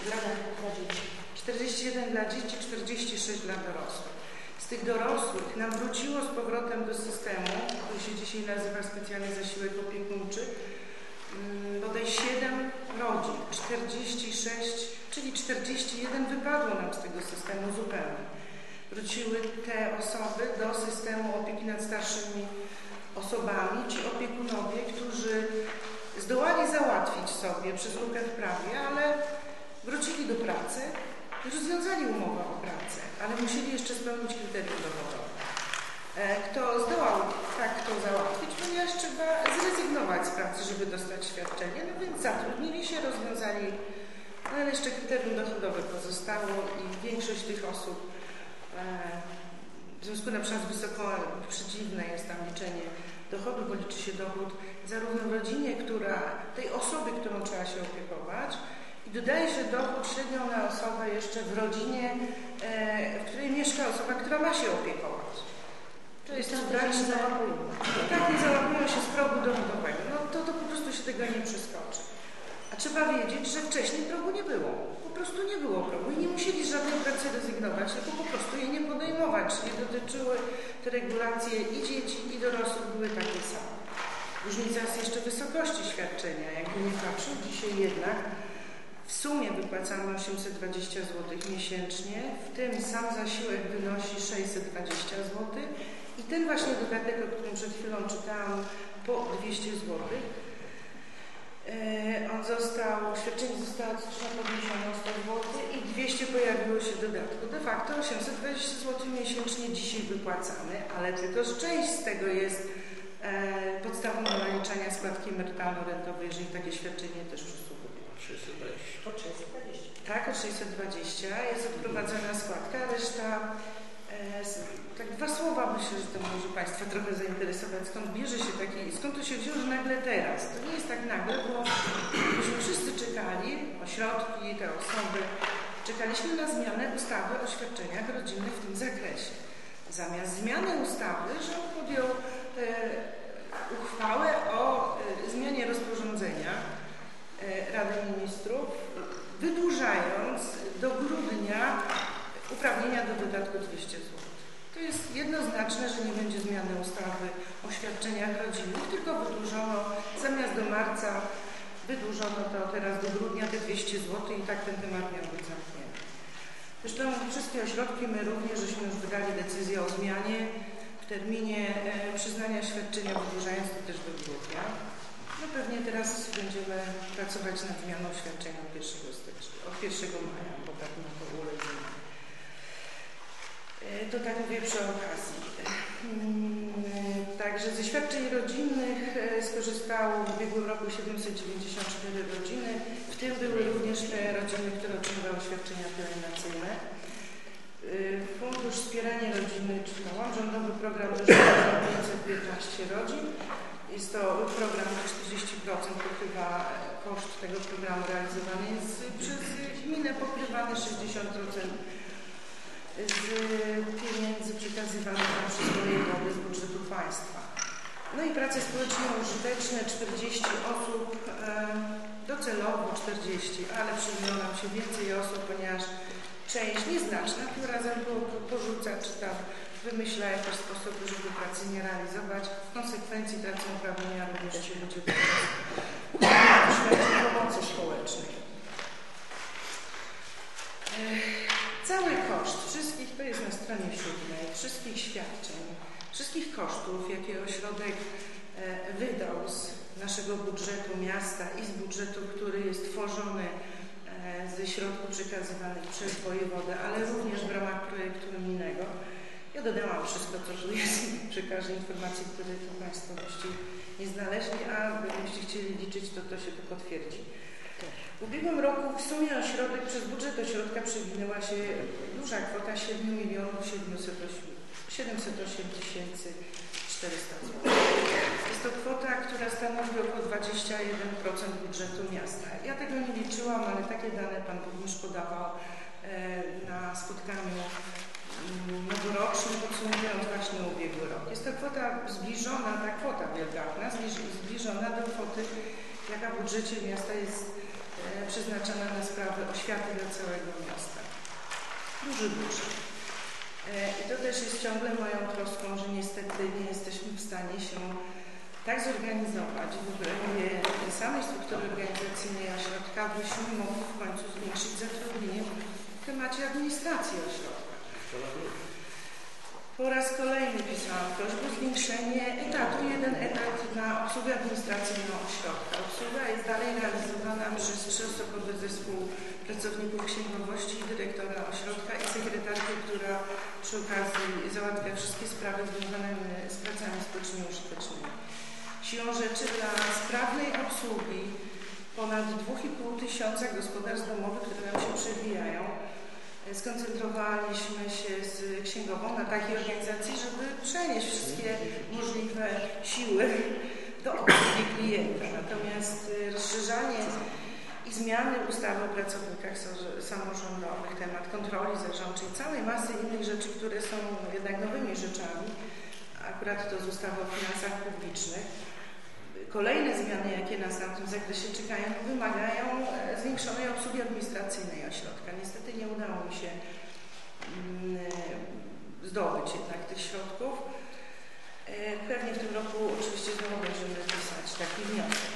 Dla, Dla dzieci. 41 dla dzieci, 46 dla dorosłych. Z tych dorosłych nam wróciło z powrotem do systemu, który się dzisiaj nazywa specjalny zasiłek opiekuńczy, mm, bodaj 7 rodzin, 46, czyli 41 wypadło nam z tego systemu zupełnie. Wróciły te osoby do systemu opieki nad starszymi osobami, ci opiekunowie, którzy zdołali załatwić sobie przez lukę w prawie, ale wrócili do pracy i rozwiązali umowę o pracę, ale musieli jeszcze spełnić kryterium dochodowe. E, Kto zdołał tak to załatwić, ponieważ trzeba zrezygnować z pracy, żeby dostać świadczenie, no więc zatrudnili się, rozwiązali, no ale jeszcze kryterium dochodowe pozostało i większość tych osób e, w związku na przykład z wysoko przeciwne jest tam liczenie dochodu, bo liczy się dochód zarówno w rodzinie, która, tej osoby, którą trzeba się opiekować, i dodaje się dochód średnio na osobę jeszcze w rodzinie, e, w której mieszka osoba, która ma się opiekować. To jest Często brak się nie załapują. tak, nie załapują się z progu dochodowego. No to, to po prostu się tego nie przeskoczy. A trzeba wiedzieć, że wcześniej progu nie było. Po prostu nie było progu i nie musieli z żadnej pracy rezygnować, tylko po prostu jej nie zasumować, czyli dotyczyły te regulacje i dzieci, i dorosłych były takie same. Różnica jest jeszcze wysokości świadczenia. Jakby nie patrzył, dzisiaj jednak w sumie wypłacamy 820 zł miesięcznie, w tym sam zasiłek wynosi 620 zł i ten właśnie dodatek, o którym przed chwilą czytałam, po 200 zł. E, on został, świadczenie zostało podniesione o 100 zł i 200 pojawiło się w dodatku. De facto 820 zł miesięcznie dzisiaj wypłacamy, ale tylko że część z tego jest e, podstawą do naliczania składki emerytalno-rentowej, jeżeli takie świadczenie też przysługuje. 320. Po 320. Tak, o 620 jest odprowadzana składka, reszta e, tak dwa słowa myślę, że to może Państwa trochę zainteresować, skąd bierze się taki, skąd to się wzięło, że nagle teraz. To nie jest tak nagle, bo myśmy wszyscy czekali, ośrodki, te osoby, czekaliśmy na zmianę ustawy o świadczeniach rodzinnych w tym zakresie. Zamiast zmiany ustawy rząd podjął e, uchwałę o e, zmianie rozporządzenia e, Rady Ministrów, wydłużając do grudnia uprawnienia do dodatku 200 zł. To jest jednoznaczne, że nie będzie zmiany ustawy o świadczeniach rodzinnych, tylko wydłużono zamiast do marca, wydłużono to teraz do grudnia te 200 zł i tak ten temat miał być zamknięty. Zresztą wszystkie ośrodki, my również, żeśmy już wydali decyzję o zmianie w terminie e, przyznania świadczenia, wydłużając to też do grudnia. No pewnie teraz będziemy pracować nad zmianą świadczenia od 1 stycznia, od 1 maja, bo tak na to uległ zmianie. To tak mówię przy okazji. Mm, Także ze świadczeń rodzinnych e, skorzystało w ubiegłym roku 794 rodziny, w tym były również te rodziny, które otrzymywały świadczenia pielęgnacyjne. E, Fundusz Wspierania Rodziny czytałam, rządowy program dożywotny 515 rodzin. Jest to program, na 40% pokrywa e, koszt tego programu realizowany jest przez gminę, pokrywany 60% z pieniędzy przekazywanych nam przez wojewody z budżetu państwa. No i prace społecznie użyteczne 40 osób, e, docelowo 40, ale przyjmują nam się więcej osób, ponieważ część nieznaczna tym razem po- porzuca, czy tam wymyśla jakieś sposoby, żeby pracy nie realizować. W konsekwencji tracą uprawnienia również ci ludzie, świadczą pomocy społecznej. Ech, Cały koszt wszystkich, to jest na stronie siódmej, wszystkich świadczeń, wszystkich kosztów, jakie ośrodek e, wydał z naszego budżetu miasta i z budżetu, który jest tworzony e, ze środków przekazywanych przez wojewodę, ale również w ramach projektu unijnego. Ja dodałam wszystko, co tu jest przy każdej informacji, której tu Państwo nie znaleźli, a gdybyście chcieli liczyć, to to się tu potwierdzi. W ubiegłym roku w sumie ośrodek, przez budżet ośrodka przewinęła się duża kwota 7 milionów 708 tysięcy 400 zł. Jest to kwota, która stanowi około 21% budżetu miasta. Ja tego nie liczyłam, ale takie dane Pan Burmistrz podawał e, na spotkaniu mm, noworocznym, podsumowując właśnie ubiegły rok. Jest to kwota zbliżona, ta kwota wielgachna, zbliż- zbliżona do kwoty, jaka w budżecie miasta jest przeznaczona na sprawy oświaty dla całego miasta. Duży budżet. E, I to też jest ciągle moją troską, że niestety nie jesteśmy w stanie się tak zorganizować w obrębie samej struktury organizacyjnej ośrodka, byśmy mogli w końcu zwiększyć zatrudnienie w temacie administracji ośrodka. Po raz kolejny pisałam prośbę o zwiększenie etatu, jeden etat na obsługę administracyjną ośrodka. Obsługa jest dalej realizowana przez trzyosobowy zespół pracowników księgowości, dyrektora ośrodka i sekretarkę, która przy okazji załatwia wszystkie sprawy związane z pracami społecznie użytecznymi. Siłą rzeczy dla sprawnej obsługi ponad 2,5 tysiąca gospodarstw domowych, które nam się przewijają, skoncentrowaliśmy się z księgową na takiej organizacji, żeby przenieść wszystkie możliwe siły do obsługi klienta. Natomiast y, rozszerzanie i zmiany ustawy o pracownikach samorządowych, temat kontroli zarządczej, całej masy innych rzeczy, które są jednak nowymi rzeczami, akurat to z ustawy o finansach publicznych, Kolejne zmiany, jakie nas w tym zakresie czekają, wymagają e, zwiększonej obsługi administracyjnej ośrodka. Niestety nie udało mi się mm, e, zdobyć jednak tych środków. E, Pewnie w tym roku oczywiście znowu będziemy pisać taki wniosek.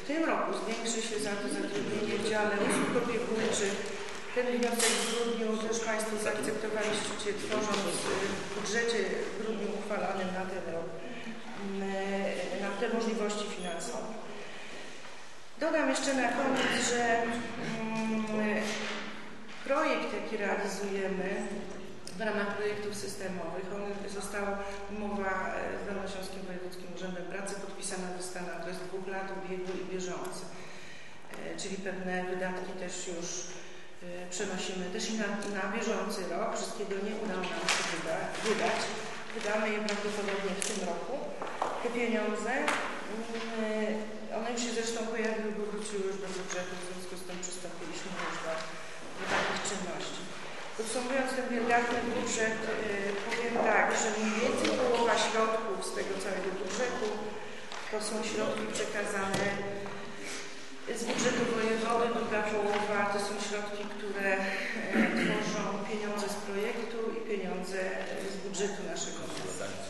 W tym roku zwiększy się za to zatrudnienie w dziale usług opiekuńczych. Ten wniosek w grudniu też Państwo zaakceptowaliście, tworząc w budżecie w grudniu uchwalanym na ten rok możliwości finansowe. Dodam jeszcze na koniec, że mm, projekt, jaki realizujemy w ramach projektów systemowych, on został umowa e, z Dolnośląskim Wojewódzkim Urzędem Pracy podpisana została na okres dwóch lat ubiegły i bieżący. E, Czyli pewne wydatki też już e, przenosimy też i na, na bieżący rok. Wszystkiego nie udało nam się wyda, wydać. Wydamy je prawdopodobnie w tym roku. Te pieniądze, mm, one się zresztą pojawiły, bo wróciły już do budżetu, w związku z tym przystąpiliśmy już do, do takich czynności. Podsumowując ten wielgachny budżet, y, powiem tak, że mniej więcej połowa środków z tego całego budżetu to są środki przekazane z budżetu wojewody, druga połowa to są środki, które e, tworzą pieniądze z projektu i pieniądze z budżetu naszego miasta.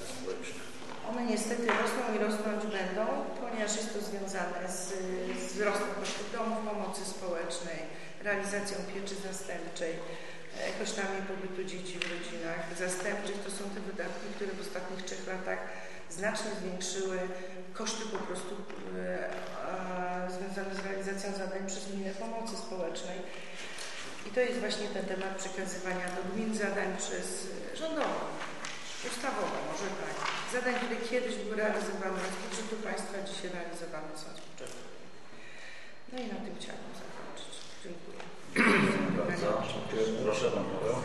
One niestety rosną i rosnąć będą, ponieważ jest to związane z, wzrostem kosztów domów pomocy społecznej, realizacją pieczy zastępczej, e, kosztami pobytu dzieci w rodzinach zastępczych. To są te wydatki, które w ostatnich trzech latach znacznie zwiększyły koszty po prostu e, związane z realizacją zadań przez gminę pomocy społecznej. I to jest właśnie ten temat przekazywania do gmin zadań przez rządową, ustawową, może tak. Zadań, które kiedyś były realizowane z budżetu państwa, dzisiaj realizowane są z budżetu. No i na tym chciałabym zakończyć. Dziękuję. Bardzo. Proszę Pan Paweł.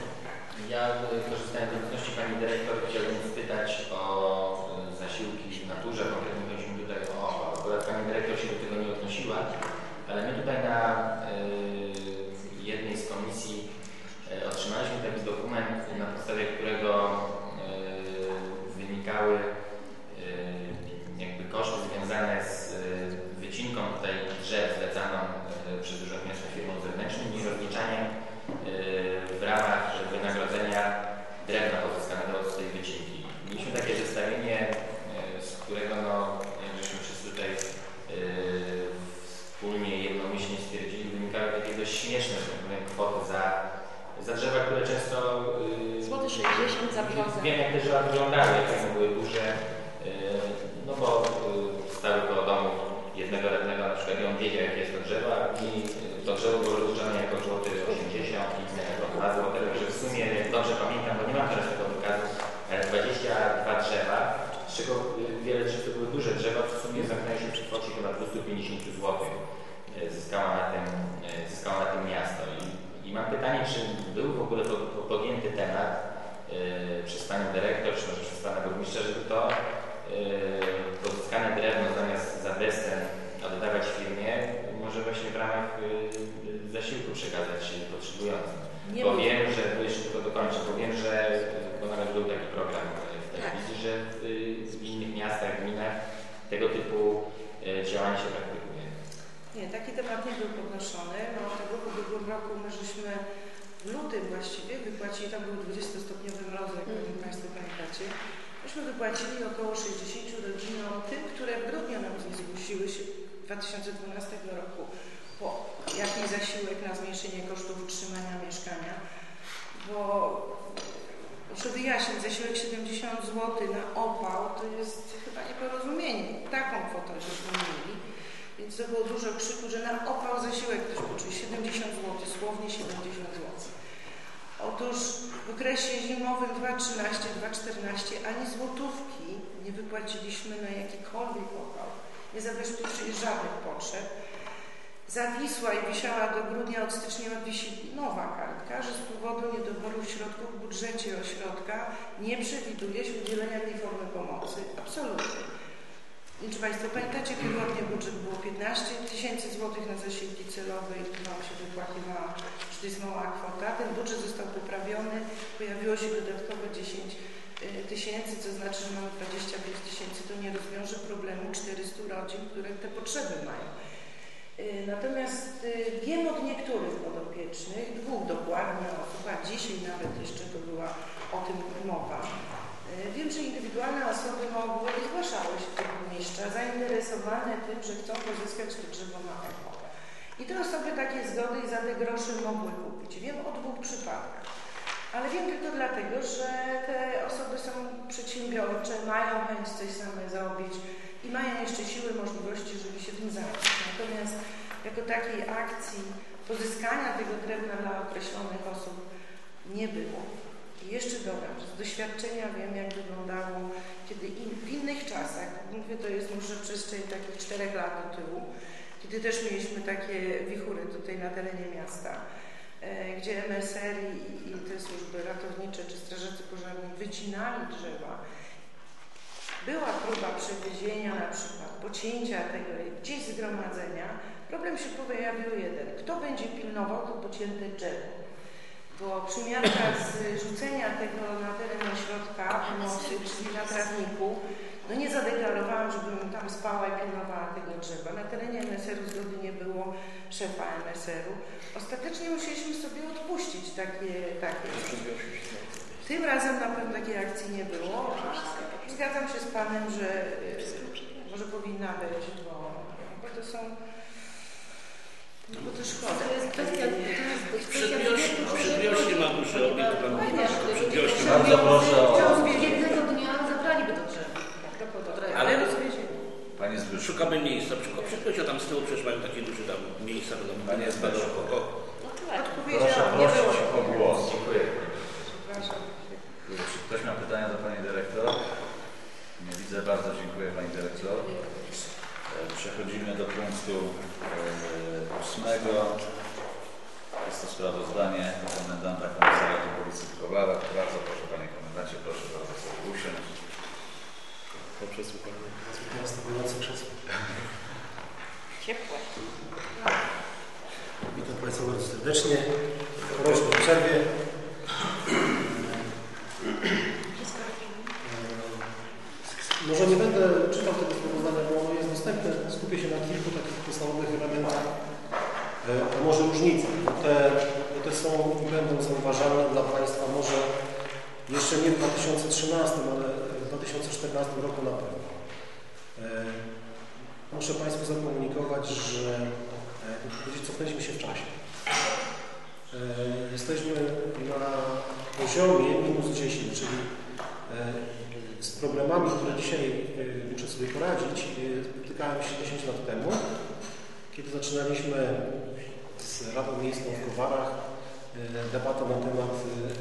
Ja y, korzystając z obecności Pani Dyrektor chciałbym spytać o y, zasiłki w naturze, konkretnie chodzi mi tutaj o akurat Pani Dyrektor się do tego nie odnosiła, ale my tutaj na y, jednej z komisji y, otrzymaliśmy taki dokument, na podstawie którego y, jakby koszty związane z y, wycinką tutaj drzew zlecaną y, przez Urząd Miasta firmą zewnętrznym i rozliczaniem w ramach wynagrodzenia drewna pozyskanego od tej wycinki. Mieliśmy takie zestawienie, z którego no, żeśmy wszyscy tutaj wspólnie, jednomyślnie stwierdzili, wynikały takie dość śmieszne, tak kwoty za, za drzewa, które często y, Złoty 60 za brzozę. Wiem, jak te drzewa wyglądały, jak one były duże, yy, no bo koło domu jednego radnego, na przykład i on wiedział, jakie jest to drzewo, i to drzewo było rozliczone jako złoty 80, inne jako 2 złote, także w sumie, dobrze pamiętam, bo nie mam teraz tego wykazu, ale 22 drzewa, z czego wiele drzew to były duże drzewa, w sumie zamknęły się przy kwocie chyba 250 zł. yy, Zyskała na tym, yy, zyskała na tym miasto. I, I mam pytanie, czy był w ogóle podjęty temat, yy, przez Panią Dyrektor, czy może przez Pana Burmistrza, żeby to yy, może właśnie w ramach yy, zasiłku przekazać potrzebującym. Nie bo wiem, że, jeszcze tylko dokończę, bo wiem, że, yy, bo nawet był taki program w telewizji, że w, w innych miastach, gminach tego typu działania się praktykuje. Nie, taki temat nie był podnoszony. Mało tego, w ubiegłym roku my żeśmy w lutym właściwie wypłacili, tam był 20-stopniowy mrozy, jak pewnie Państwo pamiętacie, myśmy wypłacili około 60 rodzinom, tym, które w grudniu nam nie zgłosiły się 2012 roku po jakiś zasiłek na zmniejszenie kosztów utrzymania mieszkania, bo muszę wyjaśnić, zasiłek 70 zł na opał to jest chyba nieporozumienie. Taką kwotę żeśmy mieli. Więc to było dużo krzyku, że na opał zasiłek ktoś poczuli 70 zł, słownie 70 zł. Otóż w okresie zimowym 2.13, 2.14 ani złotówki nie wypłaciliśmy na jakikolwiek opał. Nie zabezpieczyli żadnych potrzeb. Zawisła i wisiała do grudnia, od stycznia wisi nowa kartka, że z powodu niedoboru środków w budżecie ośrodka nie przewiduje się udzielenia tej formy pomocy. Absolutnie. Nie wiem, czy Państwo pamiętacie, pierwotnie budżet było 15 tysięcy złotych na zasiłki celowe i Wam się wypłacywała, że to jest mała kwota. Ten budżet został poprawiony, pojawiło się dodatkowe 10 y, Y, tysięcy, co znaczy, że mamy 25 tysięcy, to nie rozwiąże problemu 400 rodzin, które te potrzeby mają. Y, natomiast y, wiem od niektórych podopiecznych, dwóch dokładnie osób, dzisiaj nawet jeszcze to była o tym mowa, Wiem, że indywidualne osoby mogły i zgłaszały się do burmistrza zainteresowane tym, że chcą pozyskać to drzewo na eko. I te osoby takie zgody i za te groszy mogły kupić. Wiem o dwóch przypadkach. Ale wiem tylko dlatego, że te osoby są przedsiębiorcze, mają chęć coś same zrobić i mają jeszcze siły, możliwości, żeby się tym zająć. Natomiast jako takiej akcji pozyskania tego drewna dla określonych osób nie było. I jeszcze dodam, że z doświadczenia wiem, jak wyglądało, kiedy in, w innych czasach, mówię to jest może przestrzeń takich czterech lat do tyłu, kiedy też mieliśmy takie wichury tutaj na terenie miasta, gdzie MSR i, i te służby ratownicze czy strażacy pożarni wycinali drzewa. Była próba przewiezienia na przykład, pocięcia tego, gdzieś zgromadzenia. Problem się pojawił jeden. Kto będzie pilnował to pocięte drzewo? Bo przymiarka z rzucenia tego na teren ośrodka pomocy, czyli na trawniku, no nie zadeklarowałam, żebym tam spała i pilnowała tego drzewa. Na terenie MSR-u zgody nie było szefa MSR-u. Ostatecznie musieliśmy sobie odpuścić takie, takie. Tym razem na pewno takiej akcji nie było. Zgadzam się z Panem, że y, może powinna być, bo, bo to są no bo to szkoda. To jest kwestia, to jest kwestia ma duży obiekt, pan przedwiośnie. Bardzo proszę o- W ciągu jednego dnia zabraliby to drzewo. Ale Ale rozwiezienie. Panie Zbyszku. szukamy miejsca. Przy- Przedwiościa tam z tyłu przecież mają takie duże tam miejsca. Będą Panie Zbyszku. o- Proszę Odpowiedziałam, nie było. prosić o głos. Dziękuję. Czy ktoś ma pytania do Pani Dyrektor? Nie widzę. Bardzo dziękuję Pani Dyrektor. E, Przechodzimy do punktu e, ósmego. Jest to sprawozdanie komendanta Komisariatu Policji w Kowarach. Bardzo proszę Panie Komendancie, proszę bardzo sobie usiąść. Po przesłuchaniu. Następujące krzesło. Ciepłe. Witam Państwa bardzo serdecznie. Po rocznej przerwie. E, Może nie będę czytał tego sprawozdania, bo ono jest dostępne. Skupię się na kilku takich podstawowych elementach, e, a może różnicach. Te, bo te są i będą zauważalne dla Państwa może jeszcze nie w 2013, ale w 2014 roku na pewno. E, Muszę Państwu zakomunikować, że e, cofnęliśmy się w czasie. E, Jesteśmy na poziomie minus 10, czyli z problemami, które dzisiaj muszę sobie poradzić, spotykałem się 10 lat temu, kiedy zaczynaliśmy z Radą Miejską w Kowarach debatę na temat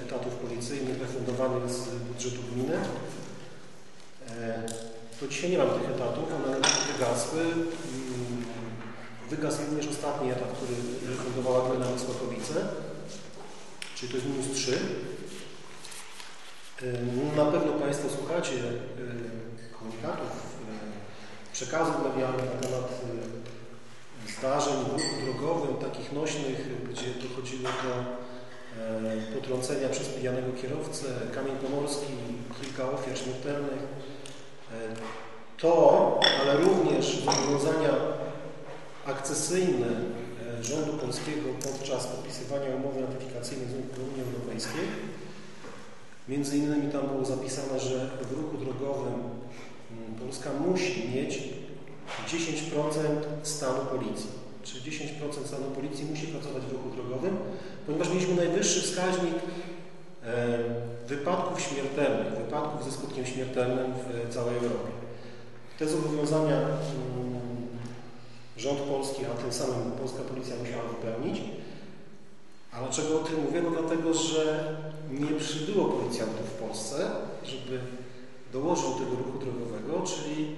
etatów policyjnych refundowanych z budżetu gminy. To dzisiaj nie mam tych etatów, one wygasły. Mm, Wygasł również ostatni etat, który refundowała gmina Wysłakowice, czyli to jest minus 3. E, Na pewno Państwo słuchacie komunikatów, przekazów medialnych na temat zdarzeń w ruchu drogowym, takich nośnych, gdzie dochodziło do potrącenia przez pijanego kierowcę, kamień pomorski, kilka ofiar śmiertelnych. E, To, ale również zobowiązania akcesyjne e, rządu polskiego podczas podpisywania umowy ratyfikacyjnej z Unią Europejską. Między innymi tam było zapisane, że w ruchu drogowym mm, Polska musi mieć 10% stanu policji. Czyli 10% stanu policji musi pracować w ruchu drogowym, ponieważ mieliśmy najwyższy wskaźnik wypadków śmiertelnych, wypadków ze skutkiem śmiertelnym w całej Europie. Te zobowiązania mm, rząd polski, a tym samym polska policja musiała wypełnić. A dlaczego o tym mówię? No dlatego, że nie przybyło policjantów w Polsce, żeby dołożyć do tego ruchu drogowego, czyli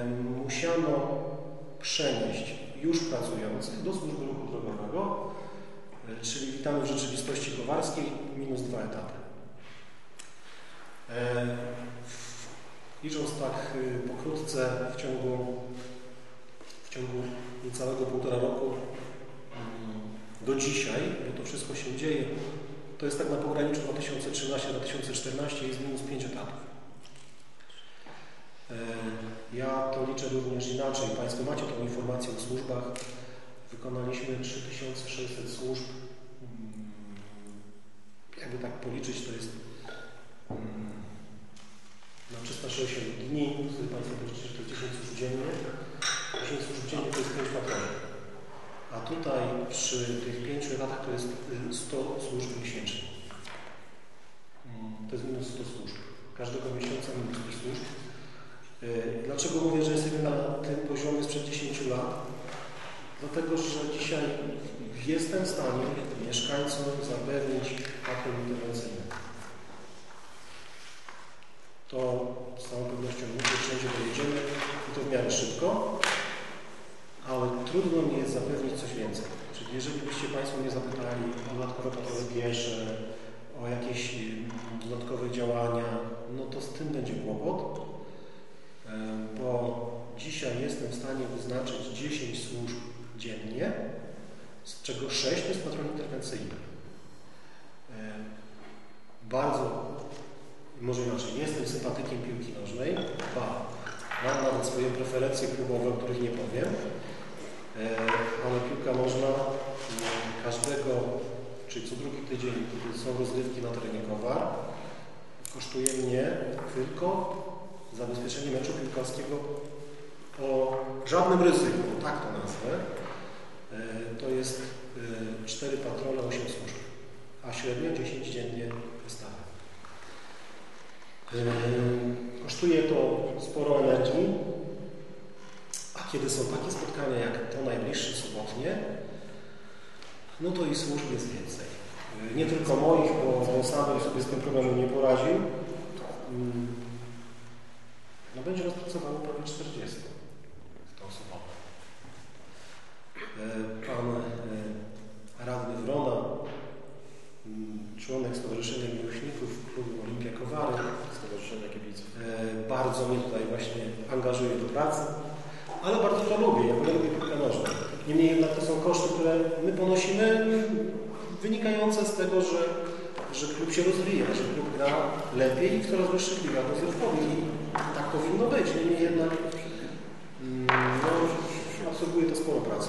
em, musiano przenieść już pracujących do służby ruchu drogowego, e, czyli witamy w rzeczywistości kowarskiej, minus dwa etaty. E, Licząc tak y, pokrótce w ciągu, w ciągu niecałego półtora roku mm, do dzisiaj, bo to wszystko się dzieje, to jest tak na pograniczu 2013-2014 jest minus 5 etatów. E, Ja to liczę również inaczej. Państwo macie tą informację o służbach. Wykonaliśmy 3600 służb. Jakby tak policzyć, to jest mm, na 360 dni, sobie Państwo policzycie, że to jest 10 służb dziennie. 10 służb dziennie to jest 5 patronów. A tutaj przy tych 5 etatach to jest y, 100 służb miesięcznie. Mm, To jest minus 100 służb. Każdego miesiąca minus 100 służb. Y, Dlaczego mówię, że jesteśmy na tym poziomie sprzed 10 lat? Dlatego, że dzisiaj jestem w stanie mieszkańcom zapewnić pakiet interwencyjny. To z całą pewnością mówię, wszędzie dojedziemy i to w miarę szybko, ale trudno mi jest zapewnić coś więcej. Czyli jeżeli byście Państwo mnie zapytali o dodatkowe patrole piesze, o jakieś mm, dodatkowe działania, no to z tym będzie kłopot, bo dzisiaj jestem w stanie wyznaczyć 10 służb dziennie, z czego 6 to jest patrol interwencyjny. E, Bardzo, może inaczej, jestem sympatykiem piłki nożnej, ba, mam nawet swoje preferencje klubowe, o których nie powiem, E, ale piłka nożna mm, każdego, czyli co drugi tydzień, są rozgrywki na terenie Kowar, kosztuje mnie tylko zabezpieczenie meczu piłkarskiego o żadnym ryzyku, tak to nazwę. E, To jest 4 patrole, 8 służb, a średnio 10 dziennie wystawy. E, Kosztuje to sporo energii, a kiedy są takie spotkania jak to najbliższe sobotnie, no to i służb jest więcej. E, Nie tylko moich, bo, bo sam sobie z tym problemem nie poradził. Mm, No będzie nas pracowało prawie 40 w tą sobotę. E, Pan e, radny Wrona, mm, członek Stowarzyszenia Miłośników Klubu Olimpia Kowary, Stowarzyszenia Kibiców. e, bardzo mnie tutaj właśnie angażuje do pracy, ale bardzo to lubię, ja lubię piłkę nożną. Niemniej jednak to są koszty, które my ponosimy wynikające z tego, że, że klub się rozwija, że klub gra lepiej i w coraz wyższych ligach rozrywkowych i tak powinno być. Niemniej jednak mm, no, absorbuje to sporo pracy.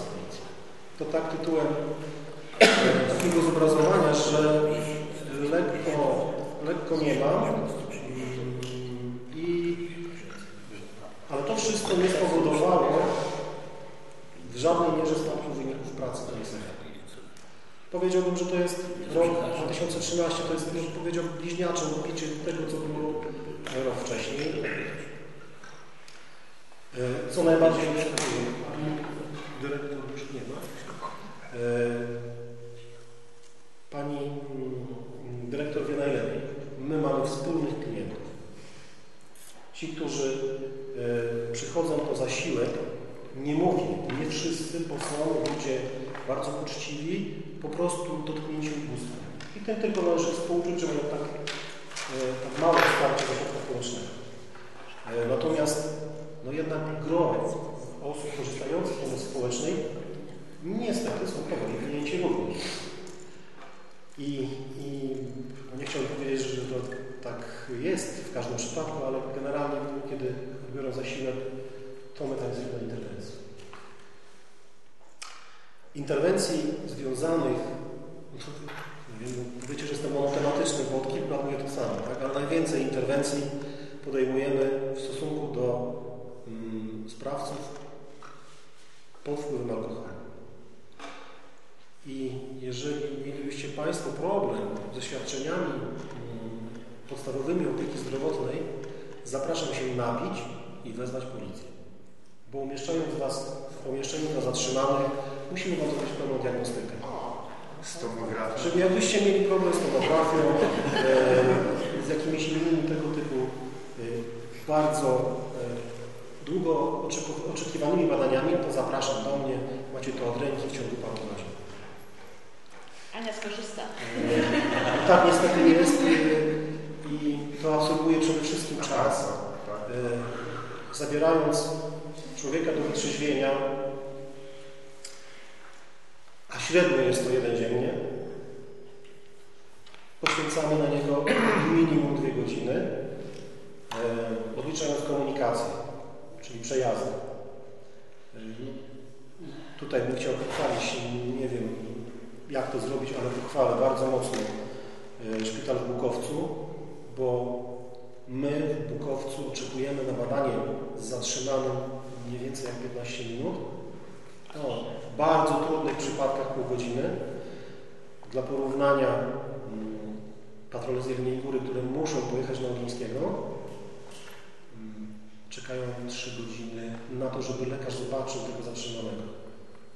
To tak tytułem e, takiego zobrazowania, że lekko, lekko nie mam i ale to wszystko nie spowodowało w żadnej mierze spadku wyników pracy komisji. Powiedziałbym, że to jest rok 2013, to jest, no, powiedział, bliźniacze odbicie tego, co było rok wcześniej. E, Co najbardziej dyrektor już nie ma. E, Pani dyrektor wie najlepiej. My mamy wspólnych klientów. Ci, którzy e, przychodzą po zasiłek, nie mówię, nie wszyscy, bo są ludzie bardzo uczciwi, po prostu dotknięci ubóstwem. I tym tylko należy współczuć, że mają tak, e, tak małe wsparcie do środka społecznego. Natomiast no jednak gro osób korzystających z pomocy społecznej niestety są powoli klienci również. I, i no nie chciałbym powiedzieć, że to tak jest w każdym przypadku, ale generalnie kiedy odbiorą zasiłek, to mechanizm do interwencji. Interwencji związanych, no nie wiem, wiecie, że jestem monotematyczny, bo od kilku lat mówię to samo, tak? ale najwięcej interwencji podejmujemy w stosunku do mm, sprawców pod wpływem alkoholu. I jeżeli mielibyście Państwo problem ze świadczeniami mm, podstawowymi opieki zdrowotnej, zapraszam się napić i wezwać policję. Bo umieszczając Was w pomieszczeniu dla zatrzymanych, musimy Wam zrobić pełną diagnostykę. Z tomografią. Żeby jakbyście mieli problem z tomografią, e, z jakimiś innymi tego typu e, bardzo e, długo oczekiwanymi badaniami, to zapraszam do mnie. Macie to od ręki w ciągu paru godzin. Ania skorzysta. E, Tak niestety jest e, i to absorbuje przede wszystkim czas. E, Zabierając człowieka do wytrzeźwienia, a średnio jest to jeden dziennie, poświęcamy na niego minimum dwie godziny, odliczając komunikację, czyli przejazdy. Tutaj bym chciał pochwalić, nie wiem jak to zrobić, ale pochwalę bardzo mocno e, szpital w Bukowcu, bo my w Bukowcu oczekujemy na badanie z zatrzymanym mniej więcej jak 15 minut. W bardzo trudnych przypadkach pół godziny. Dla porównania mm, patrole z Jeleniej Góry, które muszą pojechać na Ogińskiego, mm, czekają 3 godziny na to, żeby lekarz zobaczył tego zatrzymanego.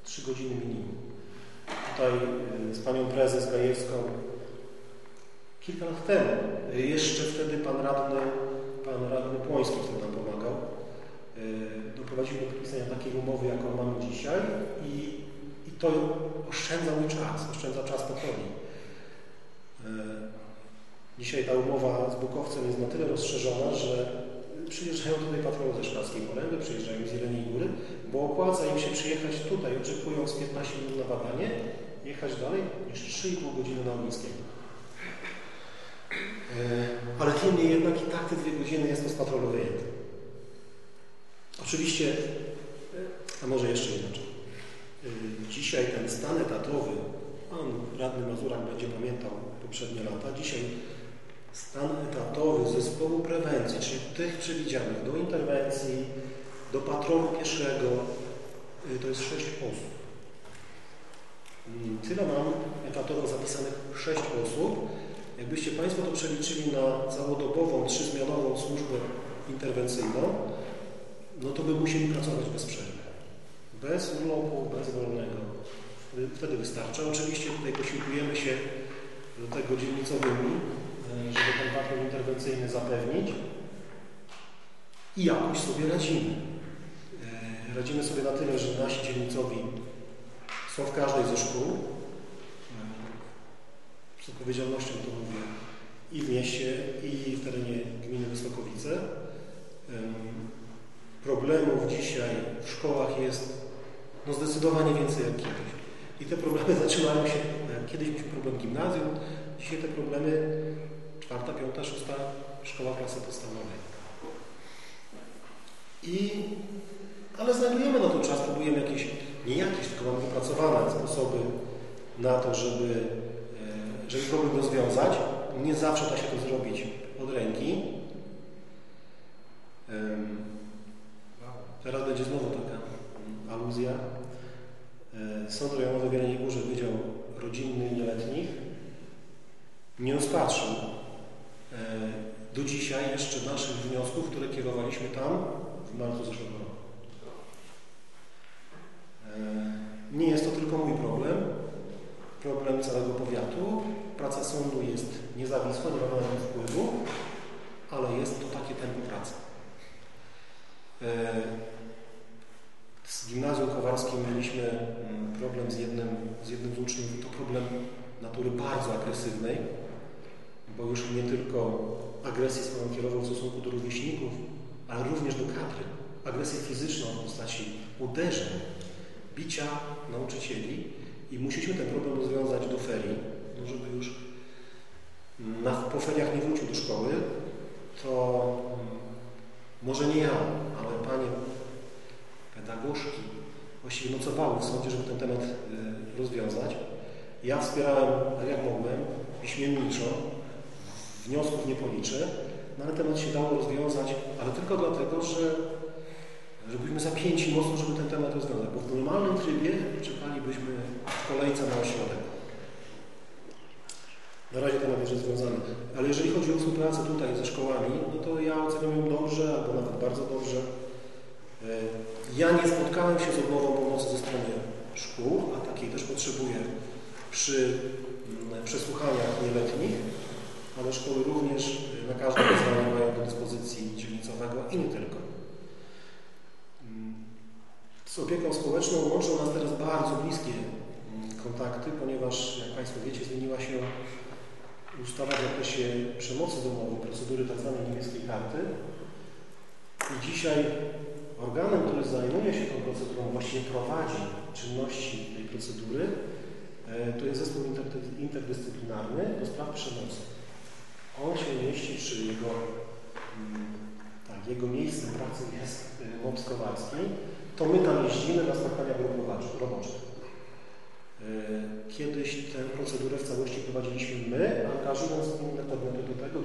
3 godziny minimum. Tutaj y, z panią prezes Gajewską kilka lat temu, y, jeszcze wtedy pan radny, pan radny Płoński, który nam pomagał, y, doprowadził do podpisania takiej umowy, jaką mamy dzisiaj i, i to oszczędza mój czas, oszczędza czas patroli. Dzisiaj ta umowa z Bukowcem jest na tyle rozszerzona, że przyjeżdżają tutaj patrole ze Szklarskiej Poręby, przyjeżdżają z Jeleniej Góry, bo opłaca im się przyjechać tutaj, oczekując 15 minut na badanie, jechać dalej niż 3,5 godziny na Ogińskiego. Ale niemniej jednak i tak te dwie godziny jest to z patrolu wyjęte. Oczywiście, a może jeszcze inaczej. Dzisiaj ten stan etatowy, pan radny Mazurak będzie pamiętał poprzednie lata, dzisiaj stan etatowy zespołu prewencji, czyli tych przewidzianych do interwencji, do patrolu pieszego, to jest 6 osób. Tyle mam etatowo zapisanych 6 osób. Jakbyście Państwo to przeliczyli na całodobową, trzyzmianową służbę interwencyjną, no to by musieli pracować bez przerwy. Bez urlopu, bez wolnego. Wtedy wystarcza. Oczywiście tutaj posiłkujemy się do tego dzielnicowymi, żeby ten patrol interwencyjny zapewnić i jakoś sobie radzimy. Radzimy sobie na tyle, że nasi dzielnicowi są w każdej ze szkół, z odpowiedzialnością to mówię, i w mieście, i w terenie gminy Wysokowice. Problemów dzisiaj w szkołach jest no zdecydowanie więcej jak kiedyś. I te problemy zaczynają się, kiedyś mieliśmy problem gimnazjum, dzisiaj te problemy czwarta, piąta, szósta szkoła klasy podstawowej. I, ale znajdujemy na to czas, próbujemy jakieś, nie jakieś, tylko mamy wypracowane sposoby na to, żeby, żeby problem rozwiązać. Nie zawsze da się to zrobić od ręki. Teraz będzie znowu taka aluzja. Sąd Rejonowy w Jeleniej Górze Wydział Rodzinny i Nieletnich nie rozpatrzył do dzisiaj jeszcze naszych wniosków, które kierowaliśmy tam w marcu zeszłego. Nie jest to tylko mój problem, problem całego powiatu. Praca sądu jest niezawisła, nie ma na wpływu,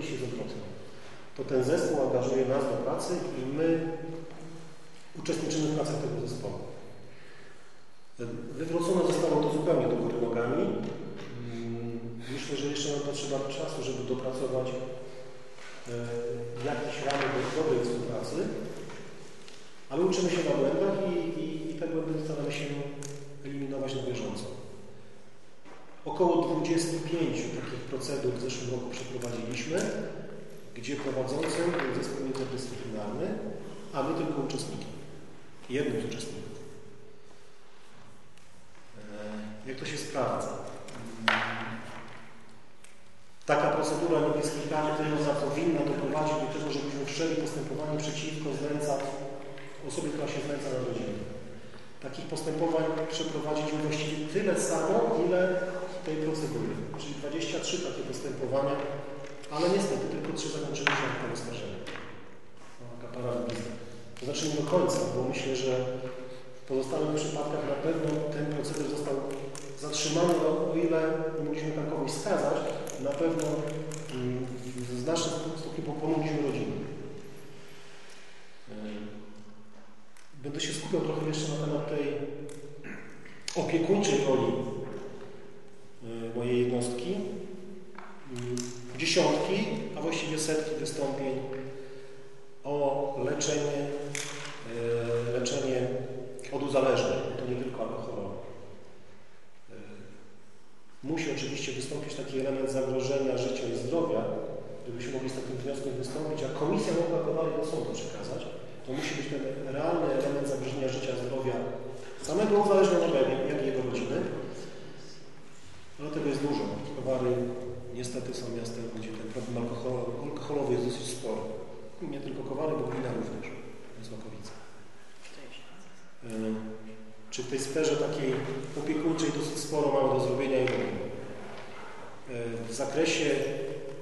dzisiaj jest odwrotnie. To ten zespół angażuje nas do pracy i my uczestniczymy w pracach tego zespołu. Wywrócone zostało to zupełnie do góry nogami. Mm, Myślę, że jeszcze nam potrzeba czasu, żeby dopracować e, jakieś ramy do dobrej współpracy, ale uczymy się na błędach i, i, i te błędy staramy się eliminować na bieżąco. Około 25 takich procedur w zeszłym roku przeprowadziliśmy, gdzie prowadzącym był zespół interdyscyplinarny, a my tylko uczestnikiem. Jednym z uczestników. E, Jak to się sprawdza? Mm, Taka procedura niebieskiej karty za powinna doprowadzić do tego, żebyśmy wszczęli postępowanie przeciwko znęca, osobie, która się znęca na rodzinie. Takich postępowań przeprowadziliśmy właściwie tyle samo, ile tej procedury, czyli 23 takie postępowania, ale niestety tylko trzy zakończyły się aktem oskarżenia. No, Taka. To znaczy nie do końca, bo myślę, że w pozostałych przypadkach na pewno ten proceder został zatrzymany, no, o ile nie mogliśmy tam kogoś na pewno mm, w znacznym stopniu pomógliśmy rodzinie. Będę się skupiał trochę jeszcze na temat tej opiekuńczej roli mojej jednostki. Mm, Dziesiątki, a właściwie setki wystąpień o leczenie, y, leczenie od uzależnień, to nie tylko alkoholowe. Y, Musi oczywiście wystąpić taki element zagrożenia życia i zdrowia, żebyśmy mogli z takim wnioskiem wystąpić, a komisja mogła go dalej do sądu przekazać. To musi być ten realny element zagrożenia życia, zdrowia samego uzależnionego, jak- jak i jego rodziny. Ale tego jest dużo. Kowary niestety są gdzie ten problem alkohol- alkoholowy jest dosyć spory. Nie tylko Kowary, bo gmina również. Yy, Czy w tej sferze takiej opiekuńczej dosyć sporo mamy do zrobienia i robimy. Yy, W zakresie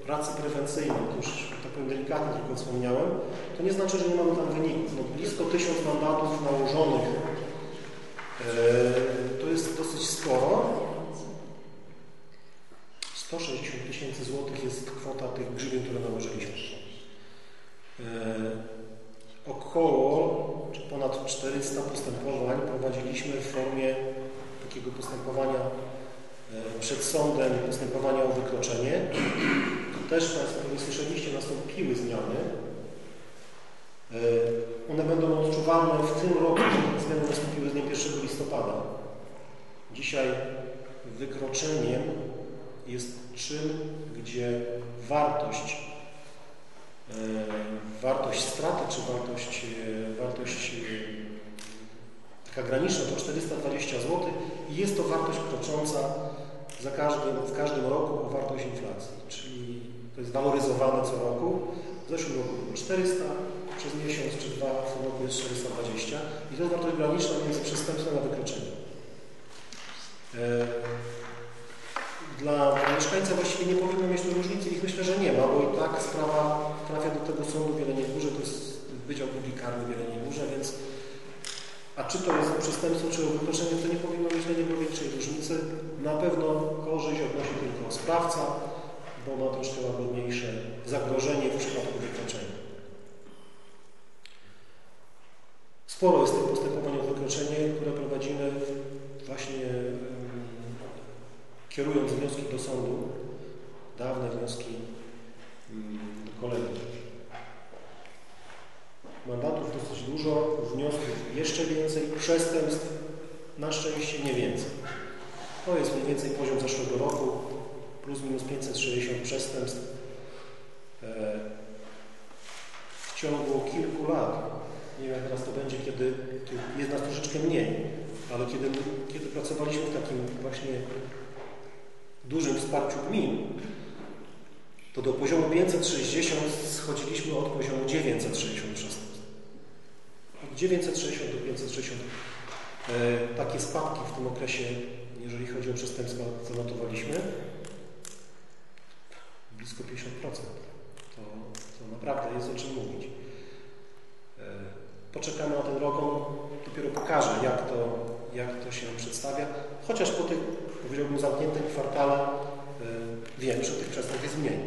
pracy prewencyjnej, to już tak powiem delikatnie tylko wspomniałem, to nie znaczy, że nie mamy tam wyników. No, blisko tysiąc mandatów nałożonych yy, to jest dosyć sporo. 160 tysięcy złotych jest kwota tych grzywien, które nałożyliśmy. Yy, Około, czy ponad 400 postępowań prowadziliśmy w formie takiego postępowania e, przed sądem, postępowania o wykroczenie. Też Państwo pewnie słyszeliście, nastąpiły zmiany. E, One będą odczuwalne w tym roku, te zmiany nastąpiły z dniem 1 listopada. Dzisiaj wykroczeniem jest czyn, gdzie wartość e, wartość straty, czy wartość, e, wartość e, taka graniczna to 420 zł i jest to wartość krocząca za każdym, w każdym roku o wartość inflacji, czyli to jest waloryzowane co roku. W zeszłym roku było 400, przez miesiąc czy dwa w tym roku jest 420 i to jest wartość graniczna między przestępstwem a wykroczeniem. Dla mieszkańca właściwie nie powinno mieć tu różnicy i myślę, że nie ma, bo i tak sprawa trafia do tego sądu wiele nie dłużej, to jest Wydział Publikarny wiele nie dłużej, więc a czy to jest przestępstwo, czy wykroczenie, to nie powinno mieć niego większej różnicy. Na pewno korzyść odnosi tylko sprawca, bo ma troszkę łagodniejsze zagrożenie w przypadku wykroczenia. Sporo jest tych postępowań o wykroczenie, które prowadzimy właśnie kierując wnioski do sądu, dawne wnioski mm, do kolegów. Mandatów dosyć dużo, wniosków jeszcze więcej, przestępstw na szczęście nie więcej. To jest mniej więcej poziom zeszłego roku, plus minus 560 przestępstw. E, W ciągu kilku lat, nie wiem jak teraz to będzie, kiedy jest nas troszeczkę mniej, ale kiedy, kiedy pracowaliśmy w takim właśnie dużym wsparciu gmin, to do poziomu 560 schodziliśmy od poziomu 960 przestępstw. Od 960 do 560 e, takie spadki w tym okresie, jeżeli chodzi o przestępstwa, zanotowaliśmy. Blisko 50%. To, to naprawdę jest o czym mówić. E, poczekamy na ten rok, on dopiero pokaże, jak to, jak to się przedstawia. Chociaż po tych, powiedziałbym, zamkniętym kwartale e, wiemy, że tych przestępstw jest mniej.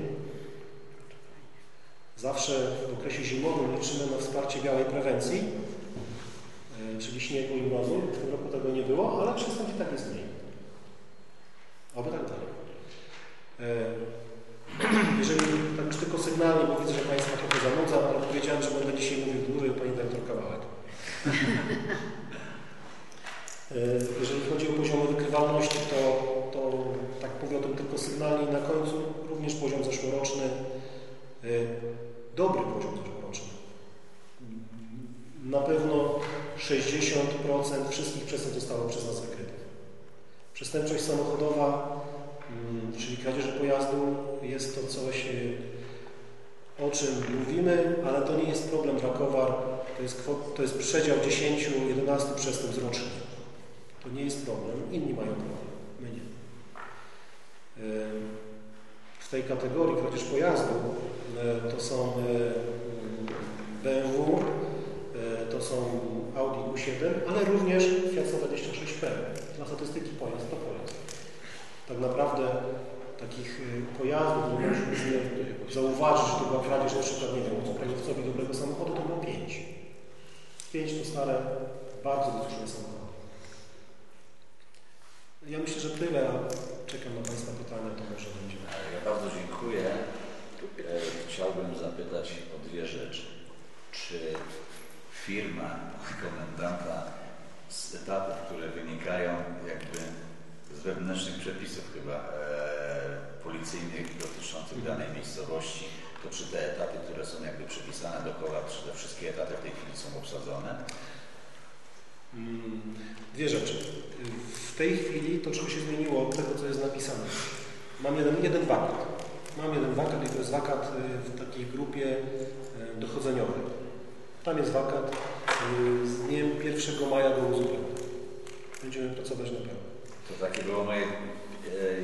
Zawsze w okresie zimowym liczymy na wsparcie białej prewencji, e, czyli śniegu i mrozu. W tym roku tego nie było, ale przestępstw i tak jest mniej. Oby tak dalej. E, Jeżeli tak już tylko sygnalnie, bo widzę, że Państwa trochę zanudzam, ale powiedziałem, że będę dzisiaj mówił dłużej, Pani dyrektor kawałek. E, Jeżeli chodzi o poziomy wykrywalności, to, to tak mówię o tym tylko sygnalnie na końcu również poziom zeszłoroczny, e, dobry poziom zeszłoroczny. Na pewno 60% wszystkich przestępstw zostało przez nas wykrytych. Przestępczość samochodowa, mm, czyli kradzież pojazdu, jest to coś, e, o czym mówimy, ale to nie jest problem dla Kowar. To jest, to jest przedział 10-11 przestępstw rocznie. To nie jest problem. Inni mają problem. My nie. W tej kategorii kradzież pojazdu to są BMW, to są Audi Q7, ale również Fiat 126P. Dla statystyki pojazd to pojazd. Tak naprawdę takich e, pojazdów, które mogliśmy zauważyć, że to była kradzież na przykład, nie wiem, dobrego samochodu, to było pięć. Pięć to stare, bardzo wydłużone samochody. Ja myślę, że tyle, czekam na Państwa pytania, to może będzie. Ja bardzo dziękuję. E, Chciałbym zapytać o dwie rzeczy. Czy firma komendanta z etatów, które wynikają jakby z wewnętrznych przepisów chyba e, policyjnych dotyczących danej miejscowości, to czy te etaty, które są jakby przypisane do koła, czy te wszystkie etaty w tej chwili są obsadzone? Dwie rzeczy. W tej chwili to czego się zmieniło od tego, co jest napisane. Mam jeden, jeden wakat. Mam jeden wakat i to jest wakat y, w takiej grupie y, dochodzeniowej. Tam jest wakat y, z dniem 1 maja do uzupełnienia. Będziemy pracować na pełno. To takie było moje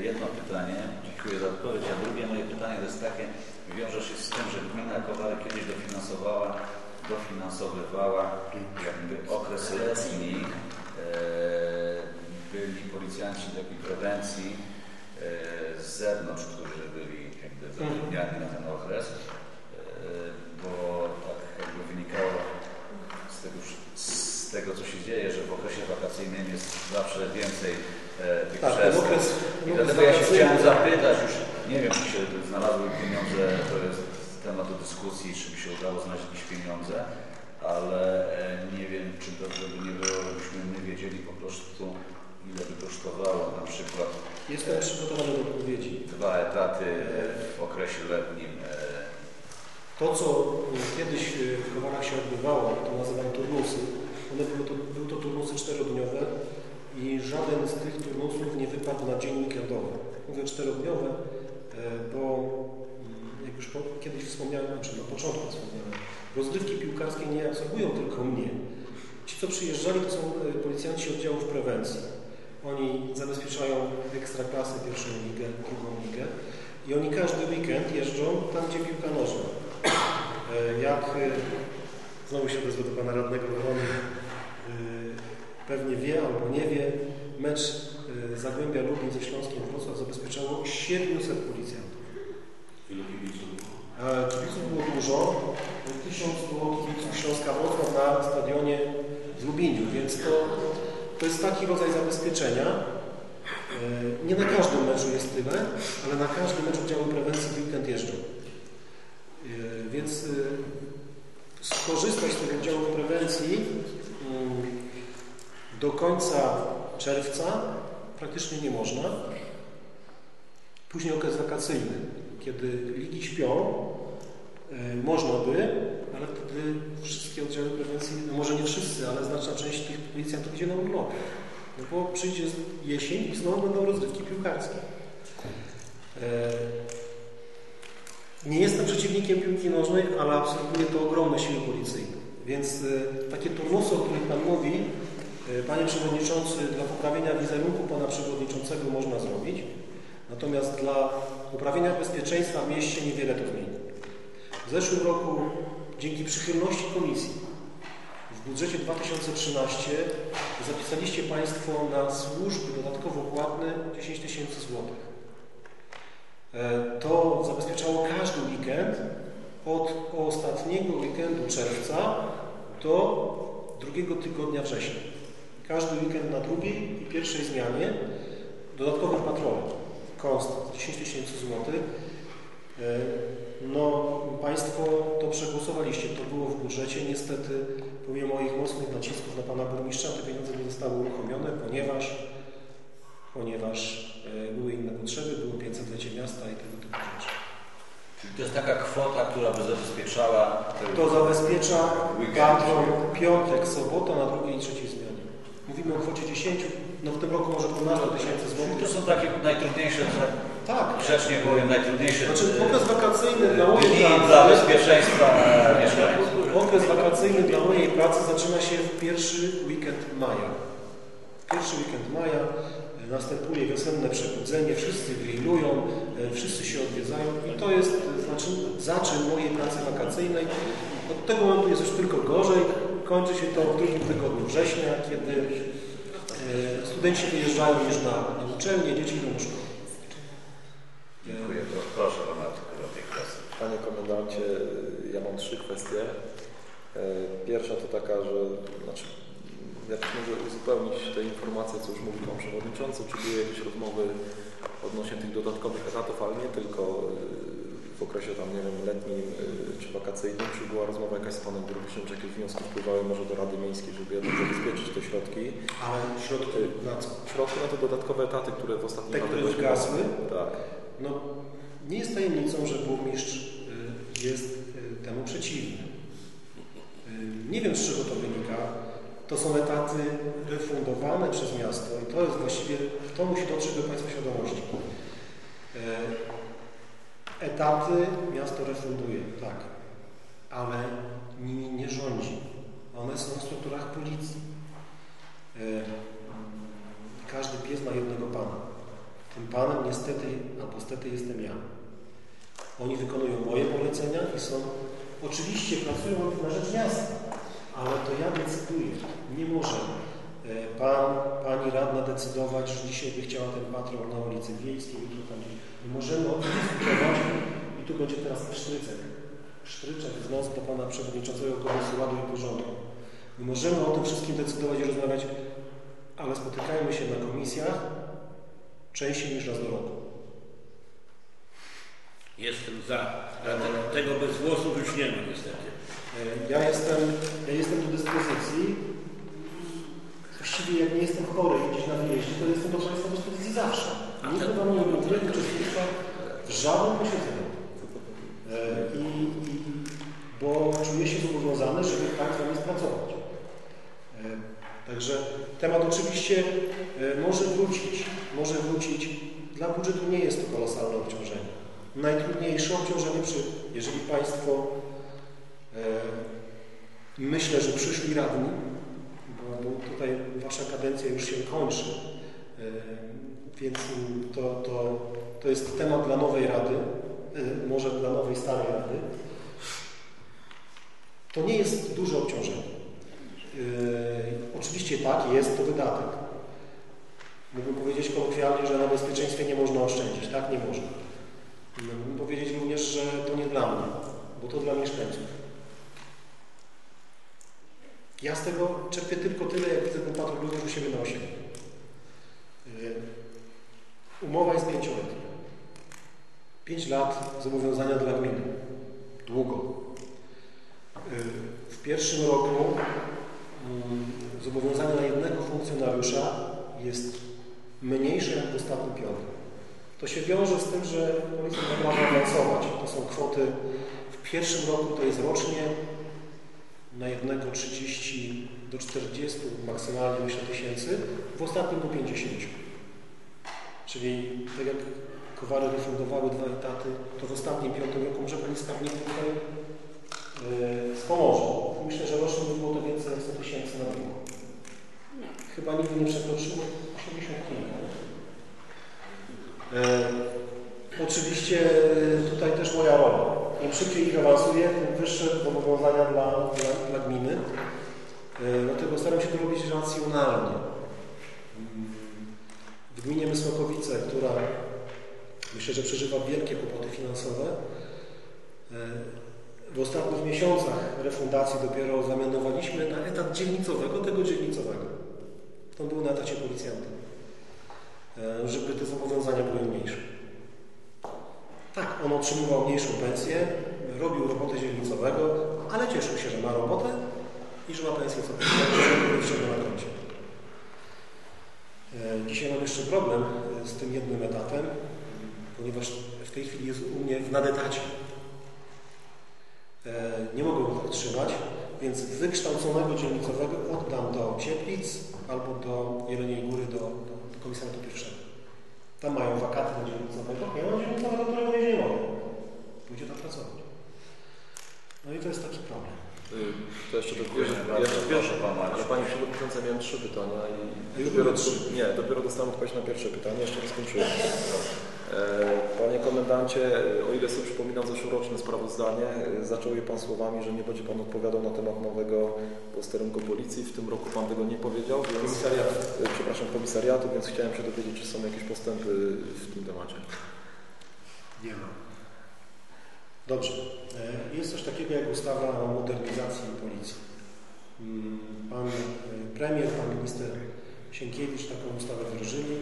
jedno pytanie. Dziękuję za odpowiedź. A drugie moje pytanie to jest takie, wiąże się z tym, że gmina Kowary kiedyś dofinansowała, dofinansowywała jakby okres letni. E, byli policjanci takiej prewencji e, z zewnątrz, którzy byli jakby zatrudniani na ten okres, e, bo tak jakby wynikało z tego, z tego, co się dzieje, że w okresie wakacyjnym jest zawsze więcej tych Tak, okres, I dlatego ja się chciałem zapytać, już nie wiem, czy się znalazły pieniądze, to jest temat do dyskusji, czy by się udało znaleźć jakieś pieniądze, ale e, nie wiem, czy dobrze by nie było, żebyśmy my wiedzieli po prostu, ile by kosztowało na przykład Jestem przygotowany do odpowiedzi. dwa etaty w okresie letnim. e, To, co kiedyś w Kowarach się odbywało, to nazywam turnusy, one były to, były to turnusy czterodniowe i żaden z tych turnusów nie wypadł na dzień weekendowy. Mówię czterodniowe, e, bo już po, kiedyś wspomniałem, znaczy na początku wspomniałem, rozgrywki piłkarskie nie absorbują tylko mnie. Ci, co przyjeżdżali, to są e, policjanci oddziałów prewencji. Oni zabezpieczają ekstraklasy, pierwszą ligę, drugą ligę i oni każdy weekend jeżdżą tam, gdzie piłka nożna. E, Jak e, znowu się odezwę do pana radnego Wrony, pewnie wie albo nie wie, mecz Zagłębia Lubin ze Śląskiem Wrocław zabezpieczało 700 policjantów. E, Kibiców było dużo, 1000 było kibiców Śląska Wrocław na stadionie w Lubiniu, więc to, to jest taki rodzaj zabezpieczenia. E, Nie na każdym meczu jest tyle, ale na każdym meczu oddziały prewencji weekend jeżdżą. E, Więc skorzystać z tych oddziałów prewencji mm, do końca czerwca praktycznie nie można. Później okres wakacyjny, kiedy ligi śpią, można by, ale wtedy wszystkie oddziały prewencji, no może nie wszyscy, ale znaczna część tych policjantów idzie na urlopy. No bo przyjdzie jesień i znowu będą rozrywki piłkarskie. E, Nie jestem przeciwnikiem piłki nożnej, ale absorbuje to ogromne siły policyjne. Więc e, takie turnusy, o których Pan mówi, e, Panie Przewodniczący, dla poprawienia wizerunku Pana Przewodniczącego można zrobić. Natomiast dla poprawienia bezpieczeństwa w mieście niewiele to zmieni. W zeszłym roku, dzięki przychylności Komisji, w budżecie 2013 zapisaliście Państwo na służby dodatkowo płatne 10 tysięcy złotych. E, To zabezpieczało każdy weekend od ostatniego weekendu czerwca do drugiego tygodnia września. Każdy weekend na drugiej i pierwszej zmianie dodatkowy patrole. Konstant 10 tysięcy złotych. No, Państwo to przegłosowaliście, to było w budżecie. Niestety, pomimo moich mocnych nacisków na Pana Burmistrza, te pieniądze nie zostały uruchomione, ponieważ, ponieważ e, były inne potrzeby, było 500-lecie miasta i tego typu rzeczy. Czyli to jest taka kwota, która by zabezpieczała... To zabezpiecza Weekend. piątek, sobota na drugiej i trzeciej zmianie. Mówimy o kwocie 10, no w tym roku może 12 tysięcy złotych. to są takie najtrudniejsze, Tak. grzecznie powiem, najtrudniejsze Znaczy e, okres wakacyjny dla mojej pracy, dla bezpieczeństwa e, mieszkańców. okres wakacyjny dla mojej pracy zaczyna się w pierwszy weekend maja. Pierwszy weekend maja e, następuje wiosenne przebudzenie, wszyscy grillują, wszyscy się odwiedzają i to jest znaczy, zaczyn mojej pracy wakacyjnej. Od tego momentu jest już tylko gorzej. Kończy się to w drugim tygodniu września, kiedy studenci wyjeżdżają już na, na uczelnię, dzieci do szkoły. Dziękuję. Pro- Proszę Pana. Panie komendancie, ja mam trzy kwestie. E, Pierwsza to taka, że znaczy, jakoś może uzupełnić te informacje, co już mówił Pan Przewodniczący, czy były jakieś rozmowy odnośnie tych dodatkowych etatów, ale nie tylko e, w okresie tam, nie wiem, letnim e, czy wakacyjnym, czy była rozmowa jakaś z Panem Burmistrzem, czy jakieś wnioski wpływały może do Rady Miejskiej, żeby jednak zabezpieczyć te środki. Ale środki na co? Środki na te dodatkowe etaty, które w ostatnim Te, latach które byśmy- zgasły? Tak. No, nie jest tajemnicą, że burmistrz y, jest y, temu przeciwny. Y, Nie wiem, z czego to wynika. To są etaty refundowane przez miasto i to jest właściwie, to musi dotrzeć do Państwa świadomości. Etaty miasto refunduje, tak, ale nimi nie rządzi. One są w strukturach policji. E, Każdy pies ma jednego pana. Tym panem niestety, albo stety jestem ja. Oni wykonują moje polecenia i są, oczywiście pracują na rzecz miasta, ale to ja decyduję. Nie może e, pan, pani radna decydować, że dzisiaj by chciała ten patrol na ulicy Wiejskiej, jutro tam gdzieś. My możemy o tym dyskutować i tu będzie teraz psztrycek. Psztryczek w nos do pana przewodniczącego Komisji Ładu i Porządku. My możemy o tym wszystkim decydować i rozmawiać, ale spotykajmy się na komisjach częściej niż raz do roku. Jestem za. Ale tego bez włosów już nie ma niestety. E, Ja jestem, ja jestem do dyspozycji. Właściwie jak nie jestem chory i gdzieś na wyjeździe, to jestem do Państwa dyspozycji zawsze. Nie planuję w ogóle uczestnictwa w żadnym posiedzeniu. E, I, i, bo czuję się zobowiązany, żeby tak z Wami pracować. E, Także temat oczywiście e, może wrócić, może wrócić. Dla budżetu nie jest to kolosalne obciążenie. Najtrudniejsze obciążenie, przy, jeżeli Państwo e, myślę, że przyszli radni, bo, tutaj Wasza kadencja już się kończy, e, więc to, to, to jest temat dla nowej rady, e, może dla nowej starej rady. To nie jest duże obciążenie. Yy, oczywiście tak, jest to wydatek. Mógłbym powiedzieć kolokwialnie, że na bezpieczeństwie nie można oszczędzić. Tak, nie można. Mógłbym powiedzieć również, że to nie dla mnie, bo to dla mieszkańców. Ja z tego czerpię tylko tyle, jak widzę ten patrol u siebie na osiedlu. Umowa jest pięcioletnia. Pięć lat zobowiązania dla gminy. Długo. Yy, w pierwszym roku mm, zobowiązanie na jednego funkcjonariusza jest mniejsze jak w ostatnim piątym. To się wiąże z tym, że policja ma prawo awansować. To są kwoty w pierwszym roku to jest rocznie na jednego 30 do 40, maksymalnie myślę tysięcy, w ostatnim do 50. Czyli tak jak Kowary refundowały dwa etaty, to w ostatnim piątym roku może Pani Skarbnik tutaj yy, wspomoże. Myślę, że rocznie by było to więcej jak 100 tysięcy na rynku. Chyba nigdy nie przekroczyło 80 kilka. E, oczywiście tutaj też moja rola. Im szybciej ich awansuję, tym wyższe zobowiązania dla, dla, dla gminy. E, dlatego staram się to robić racjonalnie. Gminie Mysłokowice, która myślę, że przeżywa wielkie kłopoty finansowe, e, W ostatnich miesiącach refundacji dopiero zamianowaliśmy na etat dzielnicowego tego dzielnicowego. To był na etacie policjanta. E, żeby te zobowiązania były mniejsze. Tak, on otrzymywał mniejszą pensję, robił robotę dzielnicowego, ale cieszył się, że ma robotę i że ma pensję co na koncie. E, Dzisiaj mam jeszcze problem e, z tym jednym etatem, ponieważ w tej chwili jest u mnie w nadetacie. E, Nie mogę go podtrzymać, więc wykształconego dzielnicowego oddam do Cieplic albo do Jeleniej Góry, do, do komisariatu pierwszego. Tam mają wakaty na dzielnicowego, ja mam dzielnicowego, którego nie mogę. Pójdzie tam pracować. No i to jest taki problem. Y, To jeszcze do Dziękuję ja, bardzo. ja, Proszę pan ja Maciej. Pani Przewodnicząca miałem trzy pytania i dopiero, trzy? nie, dopiero dostałem odpowiedź na pierwsze pytanie, jeszcze nie skończyłem. E, Panie Komendancie, e, o ile sobie przypominam zeszłoroczne sprawozdanie, e, zaczął je Pan słowami, że nie będzie Pan odpowiadał na temat nowego posterunku policji. W tym roku Pan tego nie powiedział, więc, Komisariatu. przepraszam, komisariatu, więc chciałem się dowiedzieć, czy są jakieś postępy w tym temacie. Nie ma. Dobrze. E, Jest coś takiego jak ustawa o modernizacji policji. Mm, Pan e, premier, pan minister Sienkiewicz taką ustawę wdrożyli.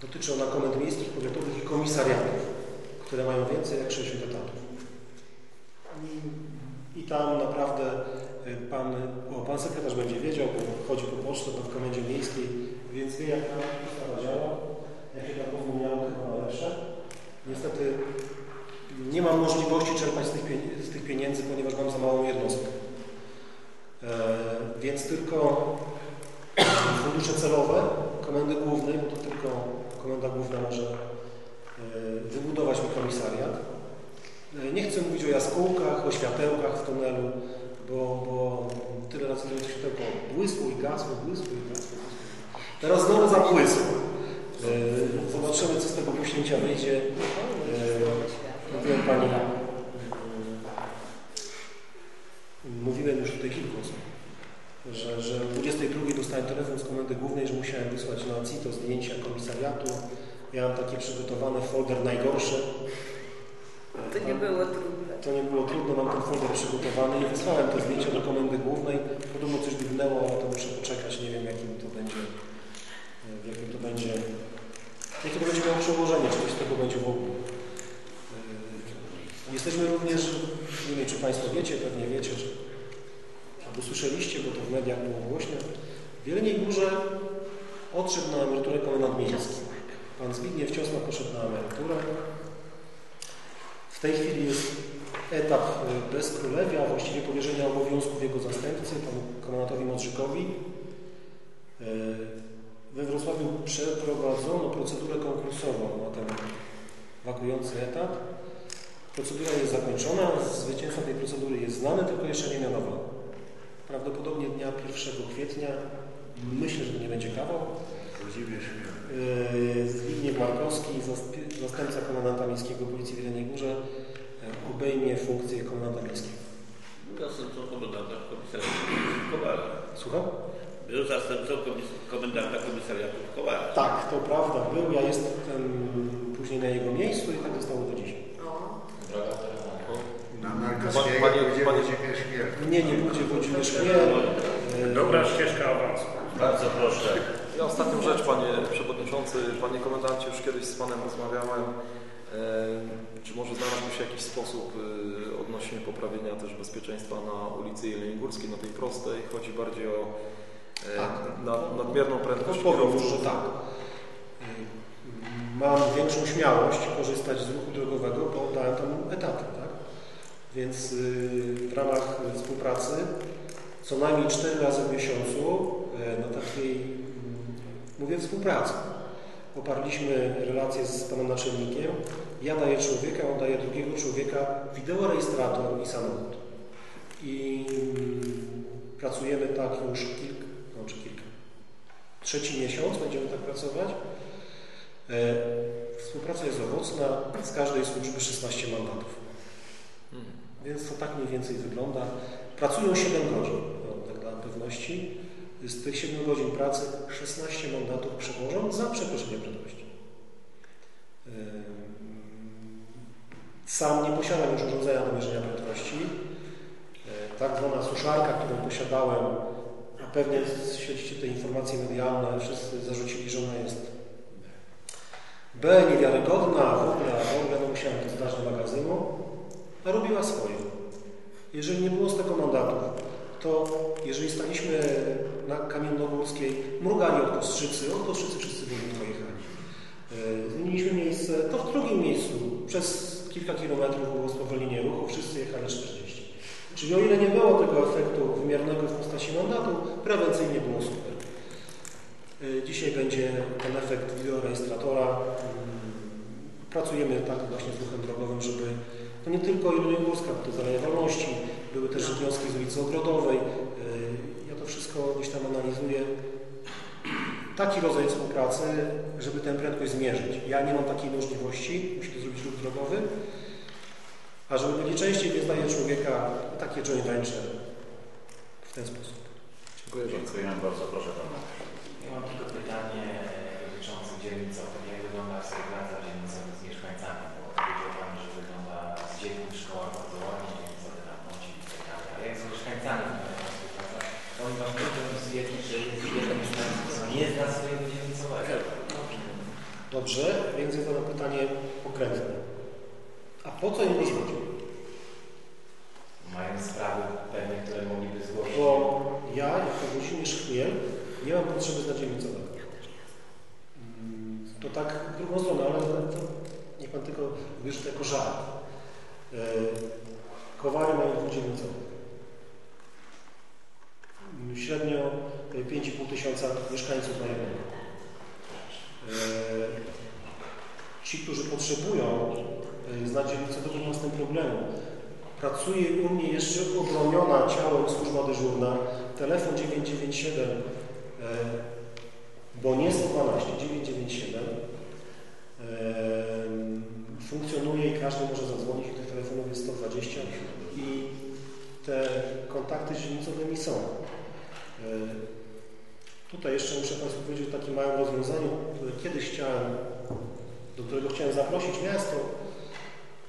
Dotyczy ona komend miejskich, powiatowych i komisariatów, które mają więcej jak 60 etatów. I- tam naprawdę e, pan, o, pan sekretarz będzie wiedział, bo chodzi po pocztę, to w komendzie miejskiej, więc wie jak ta ustawa działa, jakie tam miało chyba lepsze. Niestety nie mam możliwości czerpać z tych, z tych pieniędzy, ponieważ mam za małą jednostkę. E, więc tylko fundusze celowe Komendy Głównej, bo to tylko Komenda Główna może e, wybudować mi komisariat. E, nie chcę mówić o jaskółkach, o światełkach w tunelu, bo, bo tyle razy to światełko błysło i gasło, błysło i gasło. Teraz znowu zabłysło. E, zobaczymy, co z tego puśnięcia wyjdzie. E, mówiłem Pani, mówiłem już tutaj kilku osób, że, że o 22 dostałem telefon z komendy głównej, że musiałem wysłać na CITO zdjęcia komisariatu. Ja mam takie przygotowane folder najgorsze. To nie było trudne. To nie było trudno, mam ten folder przygotowany i wysłałem te zdjęcia do komendy głównej. Podobno coś dygnęło, ale to muszę poczekać, nie wiem jakim to będzie, e, w jakim to będzie, jakie to będzie miało przełożenie, czy coś z tego będzie w ogóle. Jesteśmy również, nie wiem czy Państwo wiecie, pewnie wiecie, albo słyszeliście, bo to w mediach było głośno, w Jeleniej Górze odszedł na emeryturę komendant miejski. Pan Zbigniew Ciosma poszedł na emeryturę. W tej chwili jest etap y, bez królewia, właściwie powierzenia obowiązków jego zastępcy, panu komendantowi Modrzykowi. Y, We Wrocławiu przeprowadzono procedurę konkursową na ten wakujący etat. Procedura jest zakończona, zwycięzca tej procedury jest znany, tylko jeszcze nie mianowany. Prawdopodobnie dnia 1 kwietnia, myślę, że to nie będzie kawał, Yy, Zbigniew Markowski, zast- zastępca komendanta miejskiego Policji w Jeleniej Górze, e, obejmie funkcję komendanta miejskiego. Był zastępcą komendanta komisariatu w Kowarach. Słucham? Był zastępcą komis- komendanta komisariatu w Kowarach. Tak, to prawda, był. Ja jestem później na jego miejscu i tak zostało do dziś. Panie- panie- będzie panie-. Nie, nie pójdzie Włodzimierz Chmiel. e, Dobra ścieżka awansu. Bardzo proszę. Ja ostatnią rzecz, Panie Przewodniczący, Panie Komendancie, już kiedyś z Panem rozmawiałem. E, Czy może znalazłby się jakiś sposób e, odnośnie poprawienia też bezpieczeństwa na ulicy Jeleniogórskiej, na tej prostej? Chodzi bardziej o e, Tak. nad, nadmierną prędkość Powiem już, kierowców. że tak. Mam większą śmiałość korzystać z ruchu drogowego, bo dałem tam etaty, tak? Więc y, w ramach y, współpracy co najmniej 4 razy w miesiącu y, na takiej, mm, mówię współpracy, oparliśmy relacje z panem naczelnikiem. Ja daję człowieka, on daje drugiego człowieka, wideorejestrator i samochód. I mm, pracujemy tak już kilka, no czy kilka, trzeci miesiąc będziemy tak pracować. E, Współpraca jest owocna, z każdej służby 16 mandatów. Więc to tak mniej więcej wygląda. Pracują 7 godzin, no, tak dla pewności. Z tych 7 godzin pracy 16 mandatów przełożą za przekroczenie prędkości. Sam nie posiadam już urządzenia do mierzenia prędkości. Tak zwana suszarka, którą posiadałem, a pewnie śledzicie te informacje medialne, wszyscy zarzucili, że ona jest B, niewiarygodna, w ogóle, w ogóle no musiałem to zdać do magazynu, robiła swoje. Jeżeli nie było z tego mandatów, to jeżeli staliśmy na Kamiennogórskiej, mrugali od Kostrzycy, od Kostrzycy wszyscy wolno jechali. E, Zmieniliśmy miejsce, to w drugim miejscu przez kilka kilometrów było spowolnienie ruchu, wszyscy jechali 40. Czyli o ile nie było tego efektu wymiernego w postaci mandatu, prewencyjnie było super. E, Dzisiaj będzie ten efekt wideorejestratora. Mm, Pracujemy tak właśnie z ruchem drogowym, żeby to nie tylko Jeleniogórska, bo to Aleja Wolności, były też wnioski z ulicy Ogrodowej. E, Ja to wszystko gdzieś tam analizuję. Taki rodzaj współpracy, żeby tę prędkość zmierzyć. Ja nie mam takiej możliwości, musi to zrobić ruch drogowy, a żeby byli częściej, więc daje człowieka takie joint venture w ten sposób. Dziękuję bardzo. Dziękujemy bardzo, proszę Pana. Ja mam tylko pytanie dotyczące dzielnicowych. Jak wygląda współpraca dzielnicowych z mieszkańcami? Bo powiedział Pan, że wygląda z dziećmi w szkołach bardzo ładnie, dzielnicowe na bądź i tak dalej. Ale jak z mieszkańcami wygląda ta współpraca? Oni Wam muszą stwierdzić, że jest jeden mieszkańców, co nie zna swojego dzielnicowego. Dobrze, więc jest to pytanie pokrętne. A po co im znać? Mają sprawy pewne, które mogliby zgłosić. Bo ja, jako Włodzimierz Chmiel, nie mam potrzeby znać dzielnicowego. Mm, To tak w drugą stronę, ale to, niech Pan tylko bierze to jako żart. E, Kowary mają dwudzielnicowych. Mm, Średnio e, 5,5 tysiąca mieszkańców mają. E, Ci, którzy potrzebują e, znać dzielnicowego, nie ma z tym problemu. Pracuje u mnie jeszcze obroniona ciałem służba dyżurna, telefon 997, e, bo nie 112, 997 e, funkcjonuje i każdy może zadzwonić, tych telefonów jest 120 i te kontakty z dzielnicowymi są. Tutaj jeszcze muszę Państwu powiedzieć o takim małym rozwiązaniu, które kiedyś chciałem, do którego chciałem zaprosić miasto,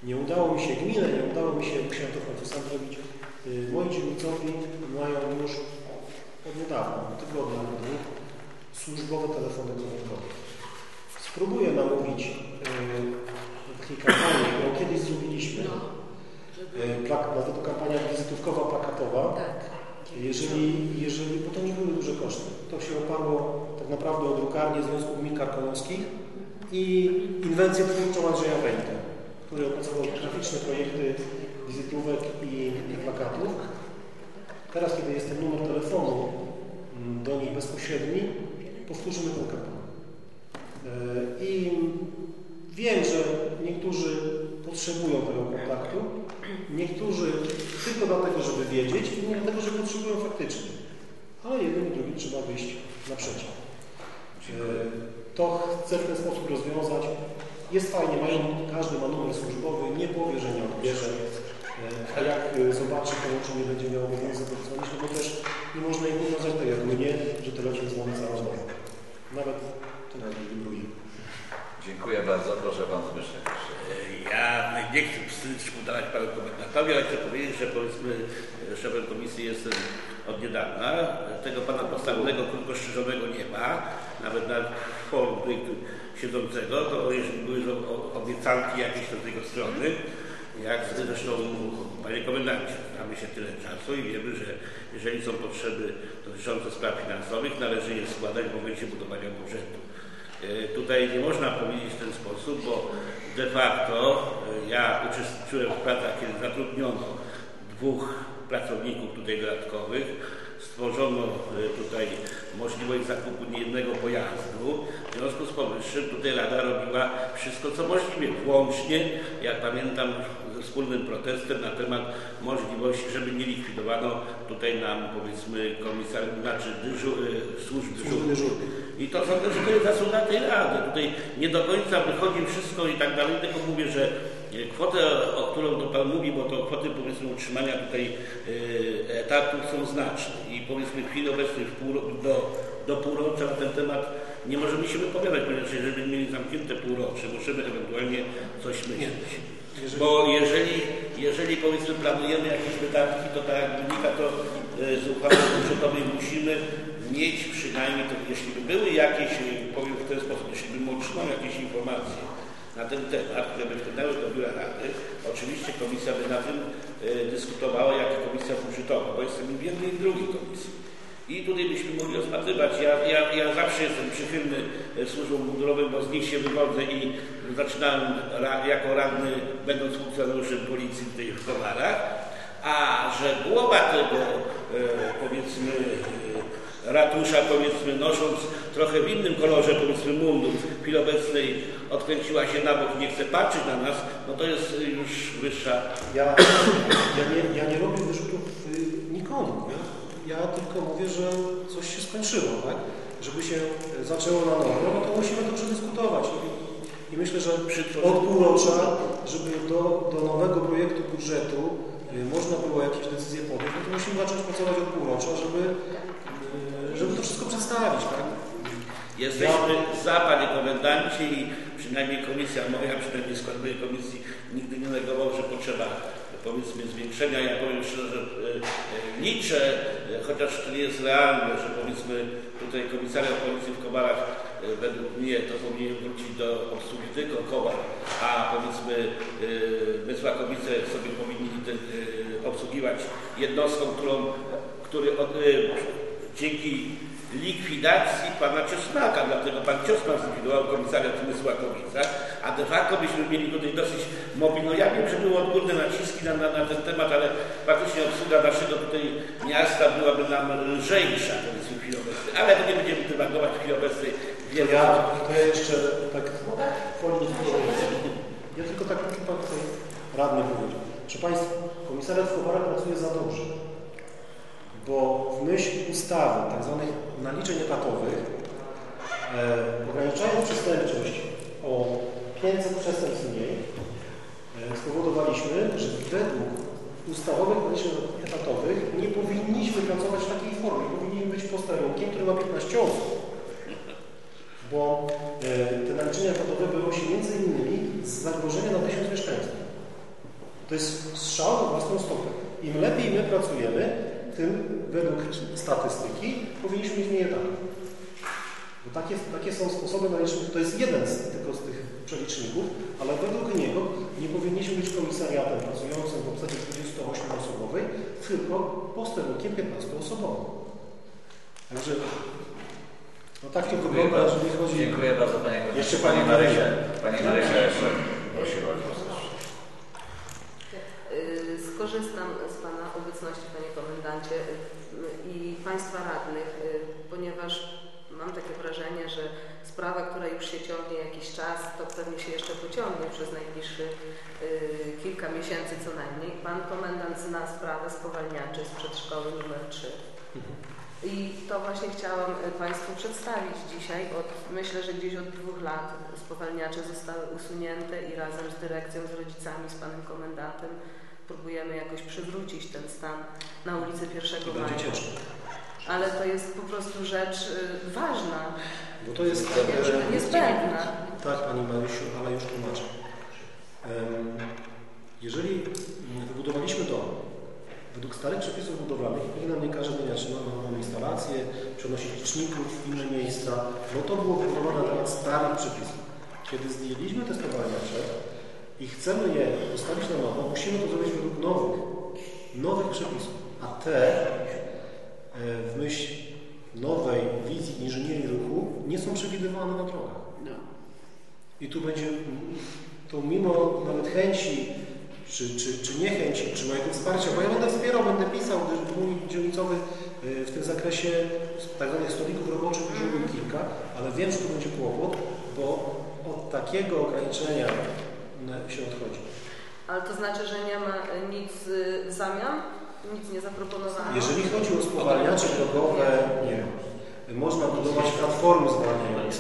nie udało mi się gminę, nie udało mi się, musiałem to w końcu sam zrobić. Y, Moi dzielnicowi mają już od niedawna, od tygodnia lub dwóch, służbowe telefony komórkowe. Spróbuję namówić yy, takiej kampanii, którą kiedyś zrobiliśmy. Yy, plak, nazwa to kampania wizytówkowa, plakatowa. Tak. Jeżeli, jeżeli, bo to nie były duże koszty. To się oparło tak naprawdę o drukarnię Związku Gmin Karkonoskich i inwencję twórczą Andrzeja Wejka, który opracował graficzne projekty wizytówek i, plakatów. Teraz, kiedy jest ten numer telefonu mm, do nich bezpośredni, powtórzymy tę kampanię. E, I wiem, że niektórzy potrzebują tego kontaktu, niektórzy tylko dlatego, żeby wiedzieć, i nie dlatego, że potrzebują faktycznie. Ale jednym i drugim trzeba wyjść naprzeciw. E, To chcę w ten sposób rozwiązać. Jest fajnie, mają, każdy ma numer służbowy, nie powie, że nie odbierze. E, A jak e, zobaczy połączenie, będzie miał obowiązek odzwonić, no bo też nie można im pokazać tak jak mnie, że telefon dzwoni cała doba. Nawet to nie wybruje. Dziękuję bardzo, proszę Pan Zbyszek. Ja nie chcę wstydzić udawać panu komendatowi, ale chcę powiedzieć, że powiedzmy szefem komisji jestem od niedawna. Tego pana postawionego, krótkostrzyżonego nie ma. Nawet na forum siedzącego, to jeżeli były obiecanki jakieś do tego strony, jak zresztą panie komendancie, znamy się tyle czasu i wiemy, że jeżeli są potrzeby dotyczące spraw finansowych, należy je składać w momencie budowania budżetu. E, Tutaj nie można powiedzieć w ten sposób, bo de facto e, ja uczestniczyłem w pracach, kiedy zatrudniono dwóch pracowników tutaj dodatkowych. Stworzono e, tutaj możliwość zakupu niejednego pojazdu. W związku z powyższym tutaj Rada robiła wszystko, co możliwe, włącznie, jak pamiętam, ze wspólnym protestem na temat możliwości, żeby nie likwidowano tutaj nam, powiedzmy, komisar, znaczy dyżur, e, służb dyżurnych. I to że to jest zasługa tej Rady. Tutaj nie do końca wychodzi wszystko i tak dalej, tylko mówię, że kwotę, o którą to Pan mówi, bo to kwoty powiedzmy utrzymania tutaj e, etatów są znaczne i powiedzmy w chwili obecnej w pół, do, do półrocza na ten temat nie możemy się wypowiadać, ponieważ jeżeli mieli zamknięte półrocze, musimy ewentualnie coś myśleć. jeżeli... Bo jeżeli, jeżeli powiedzmy planujemy jakieś wydatki, to tak jak wynika to e, z uchwały budżetowej musimy mieć przynajmniej, to, jeśli by były jakieś, e, powiem w ten sposób, jeśli bym otrzymał jakieś informacje na ten temat, które by wpłynęły do biura rady, oczywiście komisja by na tym e, dyskutowała, jak i komisja budżetowa, bo jestem w jednej i drugiej komisji. I tutaj byśmy mogli rozpatrywać. Ja, ja, ja zawsze jestem przychylny e, służbom mundurowym, bo z nich się wywodzę i zaczynałem ra, jako radny, będąc funkcjonariuszem policji w tych Kowarach. A że głowa tego, e, powiedzmy, ratusza, powiedzmy, nosząc trochę w innym kolorze, powiedzmy, mundur w chwili obecnej odkręciła się na bok nie chce patrzeć na nas, no to jest już wyższa. Ja, ja, nie, ja nie robię wyrzutów y, nikomu. Ja, ja tylko mówię, że coś się skończyło, tak? Żeby się zaczęło na nowo, no to musimy to przedyskutować. I, myślę, że od półrocza, żeby do, do nowego projektu budżetu y, można było jakieś decyzje podjąć, no to musimy zacząć pracować od półrocza, żeby, żeby to wszystko przedstawić, tak? Jesteśmy za, panie komendancie i przynajmniej komisja moja, przynajmniej skład mojej komisji nigdy nie negował, że potrzeba powiedzmy zwiększenia. Ja powiem szczerze, że e, e, liczę, e, chociaż to nie jest realne, że powiedzmy tutaj komisariat policji w Komarach według mnie to powinien wrócić do obsługi tylko Komar, a powiedzmy my z Łakowice sobie powinni obsługiwać jednostką, którą, który od, dzięki likwidacji pana Ciosmaka, dlatego pan Ciosmak zlikwidował komisariat w Mysłakowicach, a de facto byśmy mieli tutaj dosyć mobilno. Ja wiem, że były odgórne naciski na, na, na ten temat, ale faktycznie obsługa naszego tutaj miasta byłaby nam lżejsza, powiedzmy w chwili obecnej. Ale to nie będziemy dywagować w chwili obecnej. Wiele Ja, to ja jeszcze tak Ja tylko tak muszę Pan radny powiedział. Proszę Państwa, komisariat w Kowarach pracuje za dobrze, bo w myśl ustawy tzw. naliczeń etatowych e, ograniczając przestępczość o 500 przestępstw mniej e, spowodowaliśmy, że według ustawowych naliczeń etatowych nie powinniśmy pracować w takiej formie. Powinniśmy być posterunkiem, który ma 15 osób bo e, te naliczenia etatowe wywoły się między innymi z zagrożenia na tysiąc mieszkańców. To jest strzał na własną stopę. Im lepiej my pracujemy, tym według statystyki powinniśmy mieć mniej etatów. Bo takie, takie są sposoby naliczenia. To jest jeden z, tylko z tych przeliczników, ale według niego nie powinniśmy być komisariatem pracującym w obsadzie 28-osobowej, tylko posterunkiem 15-osobowym. Także no tak to wygląda, jeżeli chodzi... Dziękuję bardzo Panie Komendancie. Jeszcze Pani Marysia. Pani Marysia jeszcze prosiła o głos. Y, Skorzystam z Pana obecności, Komendancie y, i Państwa radnych, y, ponieważ mam takie wrażenie, że sprawa, która już się ciągnie jakiś czas, to pewnie się jeszcze pociągnie przez najbliższy kilka miesięcy co najmniej. Pan Komendant zna sprawę spowalniaczy z przedszkoły numer 3. I to właśnie chciałam y, Państwu przedstawić dzisiaj. Od, myślę, że gdzieś od dwóch lat spowalniacze zostały usunięte i razem z dyrekcją, z rodzicami, z Panem Komendantem próbujemy jakoś przywrócić ten stan na ulicy 1 To Maja. ciężko. Ale to jest po prostu rzecz y, ważna, Bo to jest y, niezbędna. Tak, Pani Marysiu, ale już tłumaczę. Jeżeli wybudowaliśmy dom, według starych przepisów budowlanych, nikt nam nie każe zmieniać na nową instalację, przenosić liczników w inne miejsca, bo to było wybudowane na temat starych przepisów. Kiedy zdjęliśmy te spowalniacze i chcemy je postawić na nowo, musimy to zrobić według nowych, nowych przepisów. A te e, w myśl nowej wizji inżynierii ruchu nie są przewidywane na drogach. I tu będzie, to mimo nawet chęci, czy, czy, czy niechęci, czy mojego wsparcia, bo ja będę wspierał, będę pisał, gdyż mój dzielnicowy y, w tym zakresie tak zwanych stolików roboczych użyłbym kilka, ale wiem, że to będzie kłopot, bo od takiego ograniczenia się odchodzi. Ale to znaczy, że nie ma nic y, w zamian? Nic nie zaproponowano? Jeżeli chodzi o spowalniacze drogowe, nie. Można budować platformy zwalniające.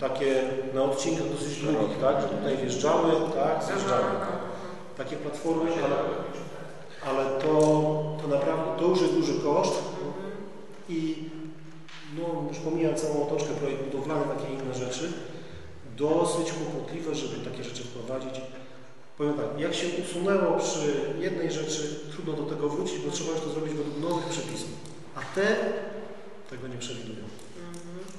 Takie na odcinkach dosyć długich, tak? Że tutaj wjeżdżamy, tak? Zjeżdżamy. Takie platformy, ale, ale to, to naprawdę, to już jest duży koszt i no, już pomijając całą otoczkę projekt budowlany, takie inne rzeczy, dosyć kłopotliwe, żeby takie rzeczy wprowadzić. Powiem tak, jak się usunęło przy jednej rzeczy, trudno do tego wrócić, bo trzeba już to zrobić według nowych przepisów. A te tego nie przewidują.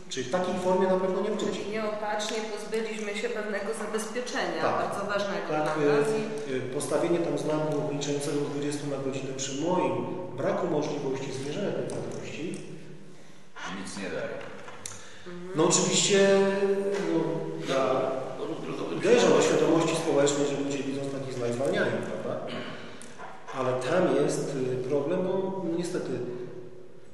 Czyli w takiej formie na pewno nie wróci. Czyli nieopatrznie pozbyliśmy się pewnego zabezpieczenia, Tak. bardzo ważnego Tak, dla nas. I y, postawienie tam znaku obliczającego 20 na godzinę przy moim braku możliwości zmierzenia tej wartości, Nic nie daje. no oczywiście no, ja uderzam do świadomości społecznej, że ludzie widząc taki znak zwalniają, prawda? Ale tam jest y, problem, bo niestety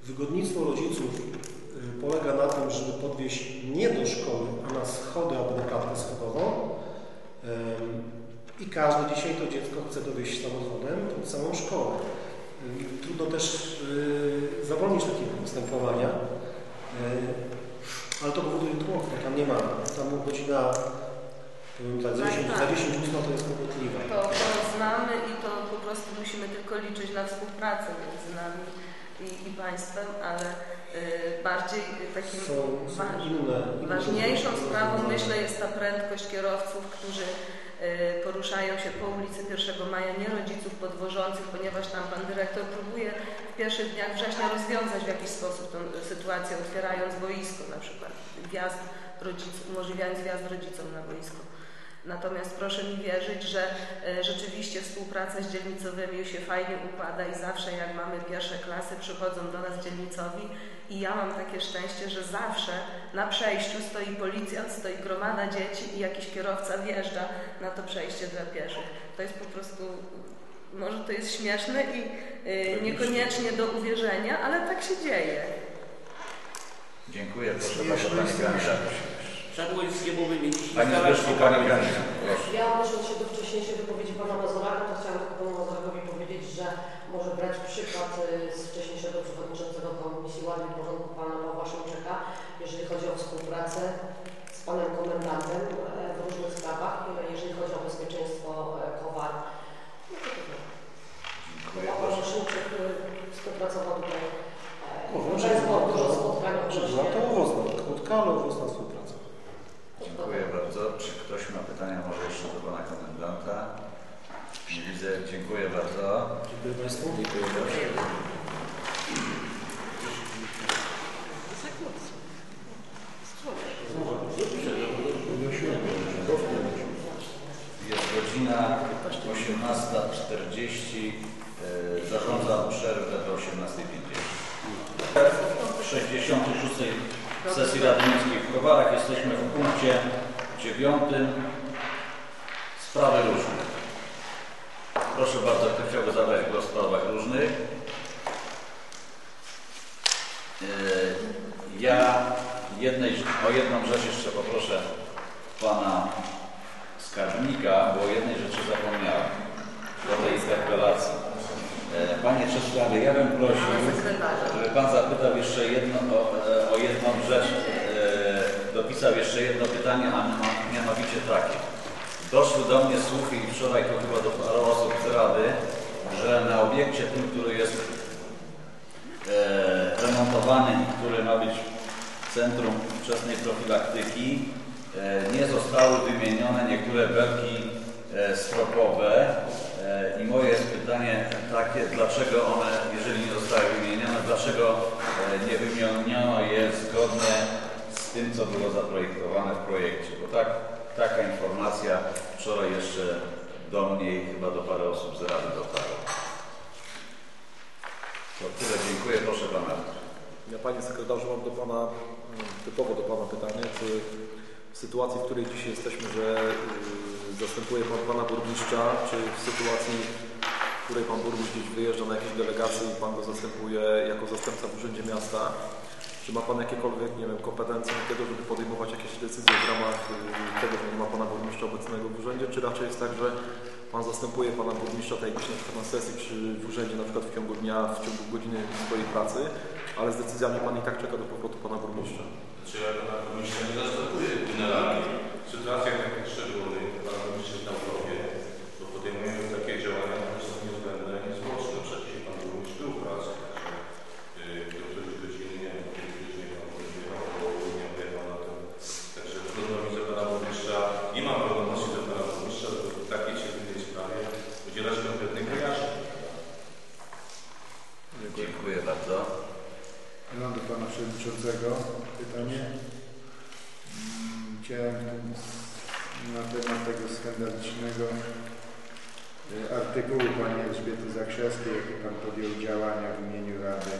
wygodnictwo rodziców y, polega na tym, żeby podwieźć nie do szkoły, a na schody albo na klatkę schodową. I każdy dzisiaj to dziecko chce dowieźć samochodem pod samą szkołę. Trudno też y, zabronić takiego postępowania, ale to powoduje tłok, bo tam nie ma, tam godzina powiem tak, za Tak, 10, tak. za 10 ósma to jest kłopotliwe. to, to znamy i to po prostu musimy tylko liczyć na współpracę między nami i, i państwem, ale y, bardziej takim Są, są Ważniejszą sprawą myślę jest ta prędkość kierowców, którzy poruszają się po ulicy 1 Maja, nie rodziców podwożących, ponieważ tam pan dyrektor próbuje w pierwszych dniach września rozwiązać w jakiś sposób tę sytuację, otwierając boisko na przykład, wjazd rodziców, umożliwiając wjazd rodzicom na boisko. Natomiast proszę mi wierzyć, że e, rzeczywiście współpraca z dzielnicowymi się fajnie układa i zawsze jak mamy pierwsze klasy przychodzą do nas dzielnicowi i ja mam takie szczęście, że zawsze na przejściu stoi policjant, stoi gromada dzieci i jakiś kierowca wjeżdża na to przejście dla pieszych. To jest po prostu, może to jest śmieszne i e, niekoniecznie do uwierzenia, ale tak się dzieje. Dziękuję, proszę bardzo, Pani. Szabłońskiemu wymienić Pani Zbyszku, Pani. Proszę. Ja odnosząc się do wcześniejszej wypowiedzi Pana Mazuraka, to chciałam tylko Panu Mazurakowi powiedzieć, że może brać przykład y, z Komisji Ładu i Porządku Pana Pawła Szymczyka, jeżeli chodzi o współpracę z Panem Komendantem e, w różnych sprawach, e, jeżeli chodzi o bezpieczeństwo e, Kowar. No to. Dziękuję, Paweł proszę. Szymczyk współpracował tutaj e, była dużo to- spotkań to odnośnie- owocna, krótka, ale owocna współpraca. Dziękuję bardzo. Czy ktoś ma pytania może jeszcze do Pana Komendanta? Nie widzę. Dziękuję bardzo. Dziękuję Państwu. Dziękuję bardzo. Pana Burmistrza, czy w sytuacji, w której Pan Burmistrz gdzieś wyjeżdża na jakieś delegacje i Pan go zastępuje jako zastępca w Urzędzie Miasta, czy ma Pan jakiekolwiek, nie wiem, kompetencje do tego, żeby podejmować jakieś decyzje w ramach y, tego, że nie ma Pana Burmistrza obecnego w Urzędzie, czy raczej jest tak, że Pan zastępuje Pana Burmistrza, tak jakbyś na przykład na sesji czy w Urzędzie, na przykład w ciągu dnia, w ciągu godziny swojej pracy, ale z decyzjami Pan i tak czeka do powrotu Pana Burmistrza. Czy ja pana burmistrza nie zastępuje generalnie. W sytuacjach takich szczególnych pan burmistrz na urlopie, bo podejmujemy takie działania, które są niezbędne, niezwłoczne. Przecież pan burmistrz był w pracy, także yy, do której godziny, nie wiem, kiedy godziny pan wyjechał, bo nie wyjechał na tym. Także trudno mi za pana burmistrza, nie mam pewności za pana burmistrza, żeby takie się wymienić zbierać konkretnych wyjaśnień. Dziękuję bardzo. Ja mam do Pana Przewodniczącego pytanie. Mm, Chciałem na temat tego skandalicznego y, artykułu Pani Elżbiety Zakrzewskiej, jakie Pan podjął działania w imieniu Rady.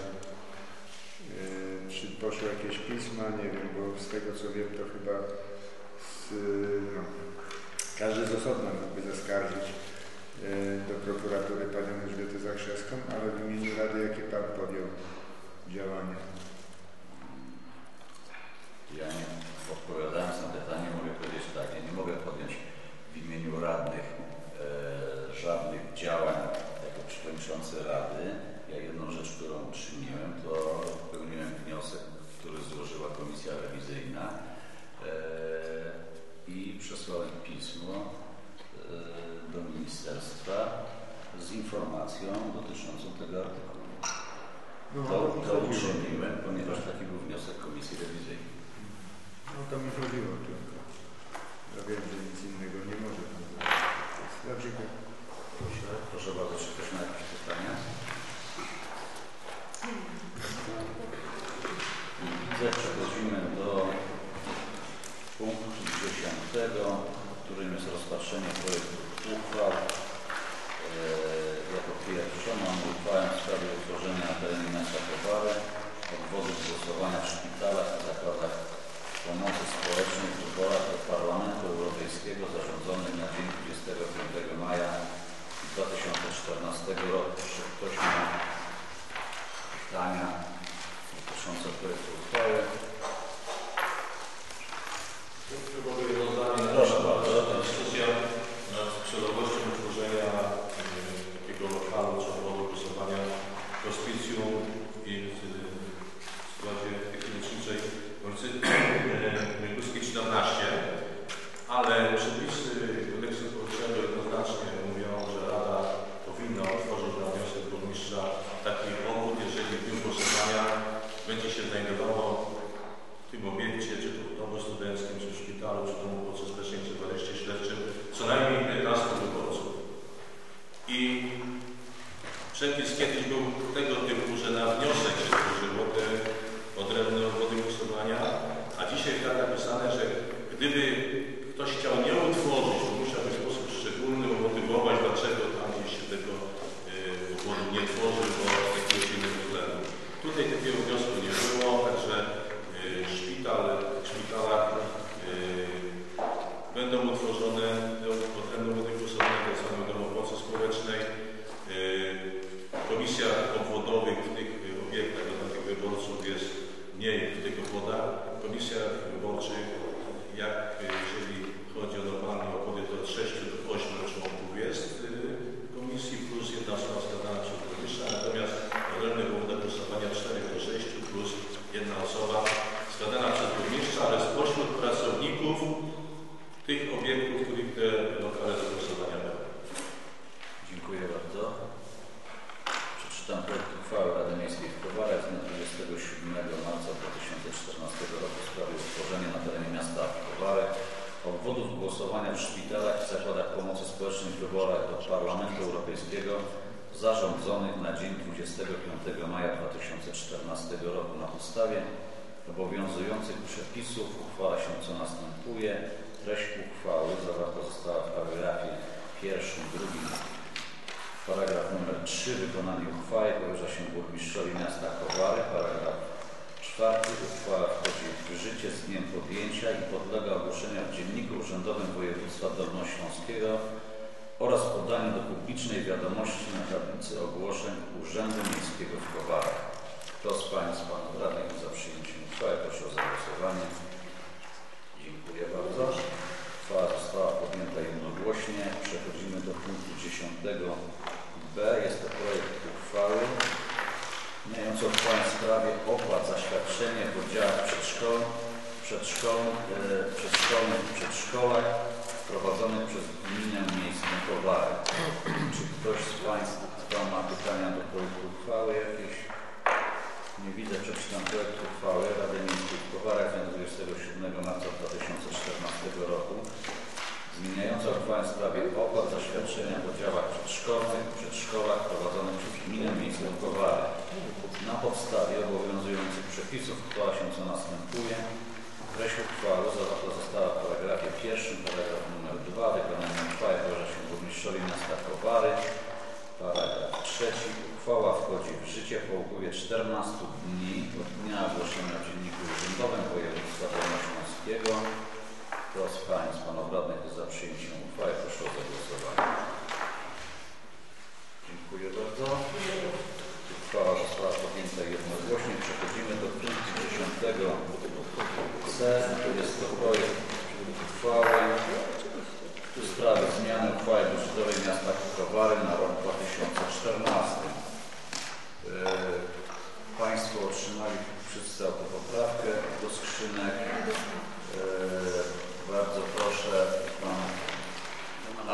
Y, Czy poszło jakieś pisma? Nie wiem, bo z tego co wiem, to chyba z, y, no, każdy z osobna mógłby zaskarżyć y, do prokuratury Panią Elżbietę Zakrzewską, ale w imieniu Rady jakie Pan podjął działania? Ja nie odpowiadając na pytanie mogę powiedzieć tak, ja nie mogę podjąć w imieniu radnych e, żadnych działań jako przewodniczący Rady. Ja jedną rzecz, którą uczyniłem, to wypełniłem wniosek, który złożyła Komisja Rewizyjna e, i przesłałem pismo e, do Ministerstwa z informacją dotyczącą tego artykułu. No, To, to chodziło. uczyniłem, ponieważ taki był wniosek Komisji Rewizyjnej. No to mi chodziło tylko. Ja wiem, że nic innego nie może Pan zrobić. Proszę, proszę bardzo, czy ktoś ma jakieś pytania? Widzę, przechodzimy do punktu 10, którym jest rozpatrzenie projektu uchwał. Mam uchwałę w sprawie utworzenia na terenie miasta Kowary obwodów głosowania w szpitalach i zakładach pomocy społecznej w wyborach do Parlamentu Europejskiego zarządzonych na dzień 25 maja 2014 roku. Czy ktoś ma pytania dotyczące projektu uchwały? Proszę bardzo. Dyskusja nad celowością utworzenia e, takiego lokalu czy obwodu głosowania w hospicjum i w w składzie opieki leczniczej w ulicy e, Górskiej 14, ale przepisy kodeksu społecznego jednoznacznie mówią, że Rada powinna otworzyć na wniosek burmistrza taki obwód, jeżeli w dniu głosowania będzie się znajdowało w tym obiekcie, czy to w domu studenckim, czy w szpitalu, czy domu pomocy społecznej, czy w areszcie śledczym, co najmniej 15 wyborców. I przepis kiedyś był tego typu, że na wniosek się tworzyło te odrębne obwody głosowania, a dzisiaj jest tak napisane, że gdyby chciał nie utworzyć, to musiałby w sposób szczególny umotywować, dlaczego tam gdzieś się tego obwodu nie tworzy, bo z jakiegoś innego względu. Tutaj takiego wniosku nie było, także y, szpital, w szpitalach y, będą utworzone obwody głosowania, tak samo do pomocy społecznej. W komisjach obwodowych w tych obiektach dla tych wyborców jest mniej w tych obwodach. W komisjach wyborczych, jak 17 oskarżana czy publiczna, natomiast rolny powodem głosowania 4 do 6 plus jedna osoba wskazana przez burmistrza, ale spośród pracowników tych obiektów, których te lokale do głosowania będą. Dziękuję bardzo. Przeczytam projekt uchwały Rady Miejskiej w Kowarach z dnia 27 marca 2014 roku w sprawie utworzenia na terenie miasta Kowary obwodów głosowania w szpitalach i zakładach pomocy społecznej w wyborach do Parlamentu Europejskiego zarządzonych na dzień 25 maja 2014 roku na podstawie obowiązujących przepisów uchwala się co następuje. Treść uchwały zawarta została w paragrafie pierwszym, drugim Paragraf numer 3. Wykonanie uchwały powierza się burmistrzowi miasta Kowary. Paragraf czwarty. Uchwała wchodzi w życie z dniem podjęcia i podlega ogłoszeniu w Dzienniku Urzędowym Województwa Dolnośląskiego oraz podaniu do publicznej wiadomości na tablicy ogłoszeń Urzędu Miejskiego w Kowarach. Kto z Państwa Panów Radnych za przyjęciem uchwały? Proszę o zagłosowanie. Dziękuję bardzo. Uchwała została podjęta jednogłośnie. Przechodzimy do punktu 10b. Jest to projekt uchwały zmieniający uchwałę w sprawie opłat za świadczenie w oddziałach przedszkolnych, przedszkolnych, e, przedszkolnych przedszkolach sprowadzonych przez gminę miejską towary. Czy ktoś z Państwa ma pytania do projektu uchwały jakieś? Nie widzę. Przeczytam projekt uchwały Rady Miejskiej w Kowarach z 27 marca 2014 roku zmieniająca uchwałę w sprawie opłat za świadczenia w oddziałach przedszkolnych, przedszkolach prowadzonych przez gminę miejską Kowary. Na podstawie obowiązujących przepisów uchwała się co następuje. Treść uchwały zawarta została w paragrafie pierwszym, paragraf Towary, pana uchwałę Bożaszym Burmistrzowi Miasta Towary. Paragraf trzeci. Uchwała wchodzi w życie po upływie 14 dni od dnia ogłoszenia w Dzienniku Urzędowym Województwa Dolnośląskiego. Kto z Pań, z Panów Radnych jest za przyjęciem uchwały, proszę o zagłosowanie. Dziękuję bardzo. Uchwała została podjęta jednogłośnie. Przechodzimy do punktu 10. C. To jest to projekt uchwały sprawie zmiany uchwały budżetowej miasta Kowary na rok 2014. E, państwo otrzymali wszyscy autopoprawkę do skrzynek. E, bardzo proszę Pan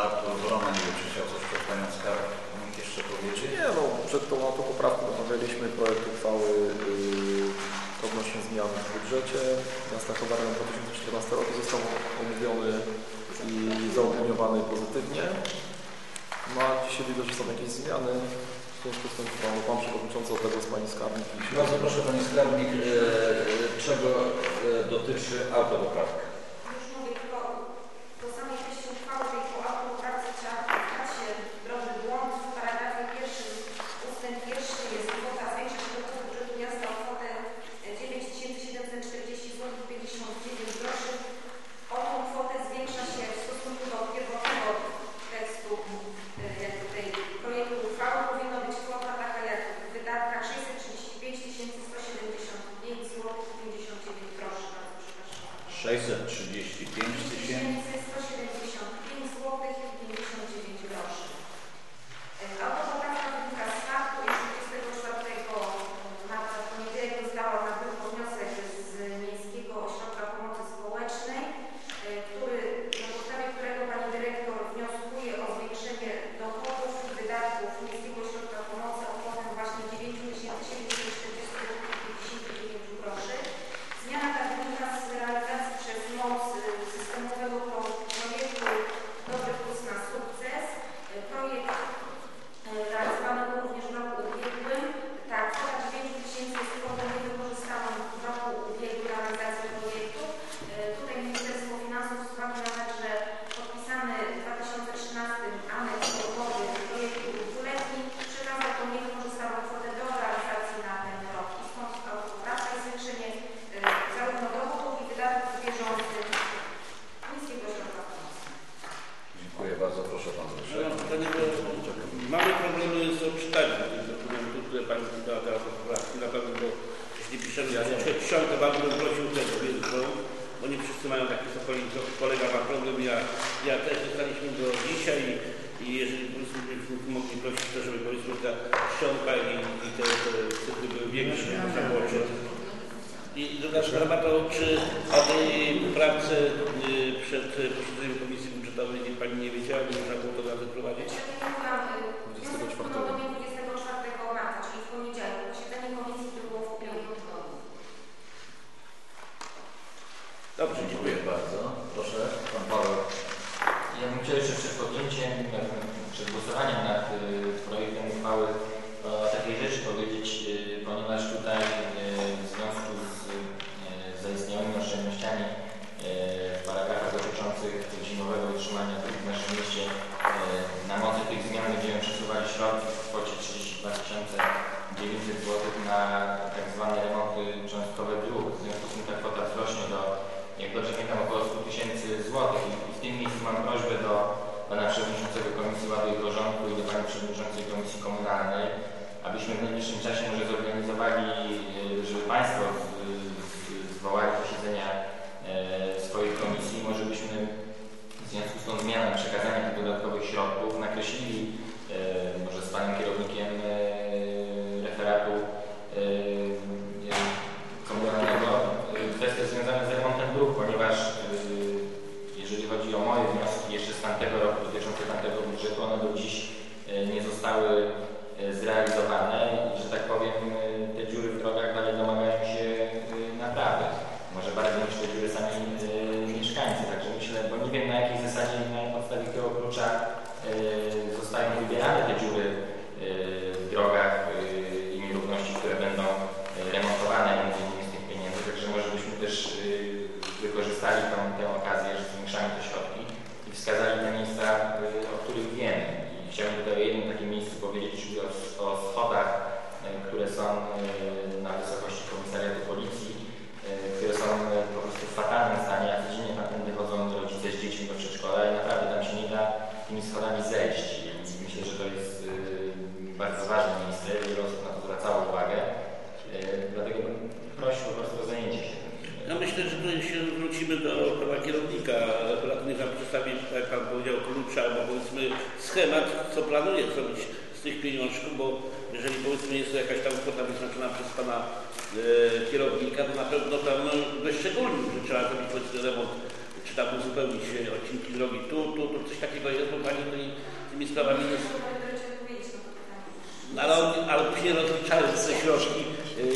Artur Wrona, nie wiem, czy chciał coś przed Panią skarbnik jeszcze powiedzieć? Nie, no przed tą autopoprawką omawialiśmy projekt uchwały yy, odnośnie zmian w budżecie miasta Kowary na 2014 roku. Został omówiony i zaopiniowany pozytywnie. No a dzisiaj widzę, że są jakieś zmiany. W związku z tym pan, pan przewodniczący od tego z pani skarbnik. Bardzo proszę pani skarbnik, e, czego e, dotyczy autopoprawka? Kierownika, to na pewno tam no, wyszczególnił, że trzeba zrobić powiedzmy remont, czy tam uzupełnić e, odcinki drogi tu, tu, tu, coś takiego jest, bo pani tutaj tymi sprawami jest no, ale, on, ale później rozliczając te środki, y,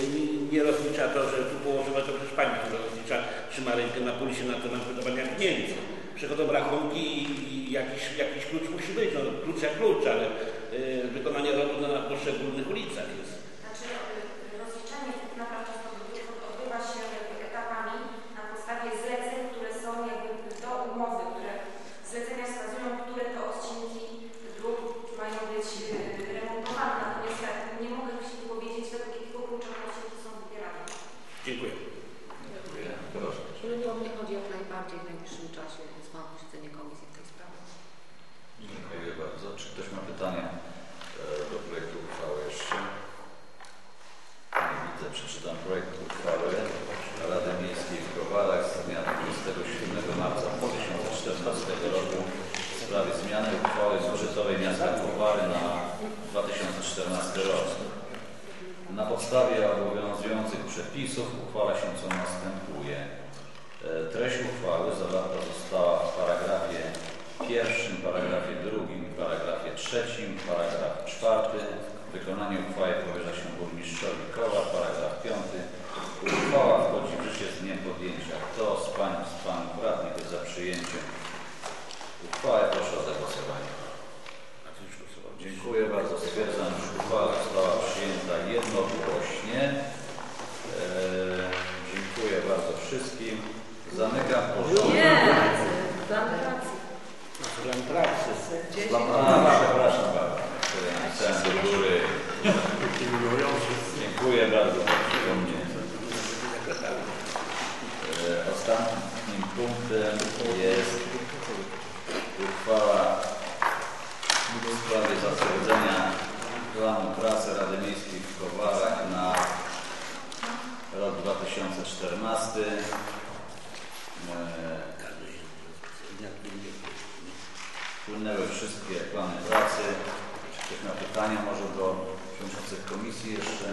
nie- rozlicza to, że tu położyła to przecież pani, która rozlicza, trzyma rękę na pulsie na temat wydawania pieniędzy. Przychodzą rachunki i, jakiś, jakiś klucz musi być, no klucz jak klucz, ale y, wykonanie roboty na poszczególnych ulicach jest. Znaczy y, rozliczanie napraw czasowników odbywa się etapami na podstawie zleceń, które są jakby do umowy, które zlecenia wskazują, które to odcinki dróg mają być y, remontowane. Natomiast ja nie mogę się wypowiedzieć, według jakiego klucza te odcinki są wybierane. Dziękuję. Proszę. Żeby o mnie chodzi jak najbardziej w najbliższym czasie, więc mam posiedzenie komisji w tej sprawie. Dziękuję bardzo. Czy ktoś ma pytania e, do projektu uchwały jeszcze? Nie widzę. Przeczytam projekt uchwały Rady Miejskiej w Kowarach z dnia 27 marca 2014 roku w sprawie zmiany uchwały budżetowej miasta Kowary na 2014 rok. Na podstawie obowiązujących przepisów uchwala się co następuje. E, Treść uchwały zawarta została w paragrafie pierwszym, paragrafie drugim, paragrafie trzecim, paragraf czwarty. Wykonanie uchwały powierza się burmistrzowi Kowa, paragraf piąty. Uchwała wchodzi w życie z dniem podjęcia. Kto z pań z panów radnych jest za przyjęciem uchwały? Proszę o zagłosowanie. Dziękuję bardzo. Stwierdzam, że uchwała została przyjęta jednogłośnie. Eee, dziękuję bardzo wszystkim. Zamykam porządek. Nie, damy rację. Plan pracy. Przepraszam bardzo. Do góry. Dziękuję bardzo za przypomnienie. Eee, Ostatnim punktem jest uchwała w sprawie zatwierdzenia planu pracy Rady Miejskiej w Kowarach na rok 2014. Wpłynęły wszystkie plany pracy. Czy ktoś ma pytania może do przewodniczących komisji jeszcze?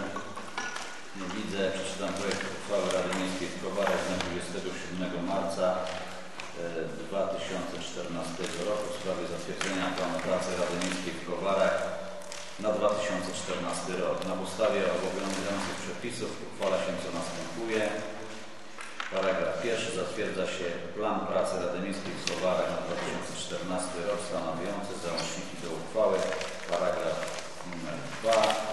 Nie widzę. Przeczytam projekt uchwały Rady Miejskiej w Kowarach dnia 27 marca e, 2014 roku w sprawie zatwierdzenia planu pracy Rady Miejskiej w Kowarach na 2014 rok. Na podstawie obowiązujących przepisów uchwala się co następuje. Paragraf pierwszy zatwierdza się plan pracy Rady Miejskiej w Kowarach na 2014 rok stanowiący załączniki do uchwały. Paragraf numer 2.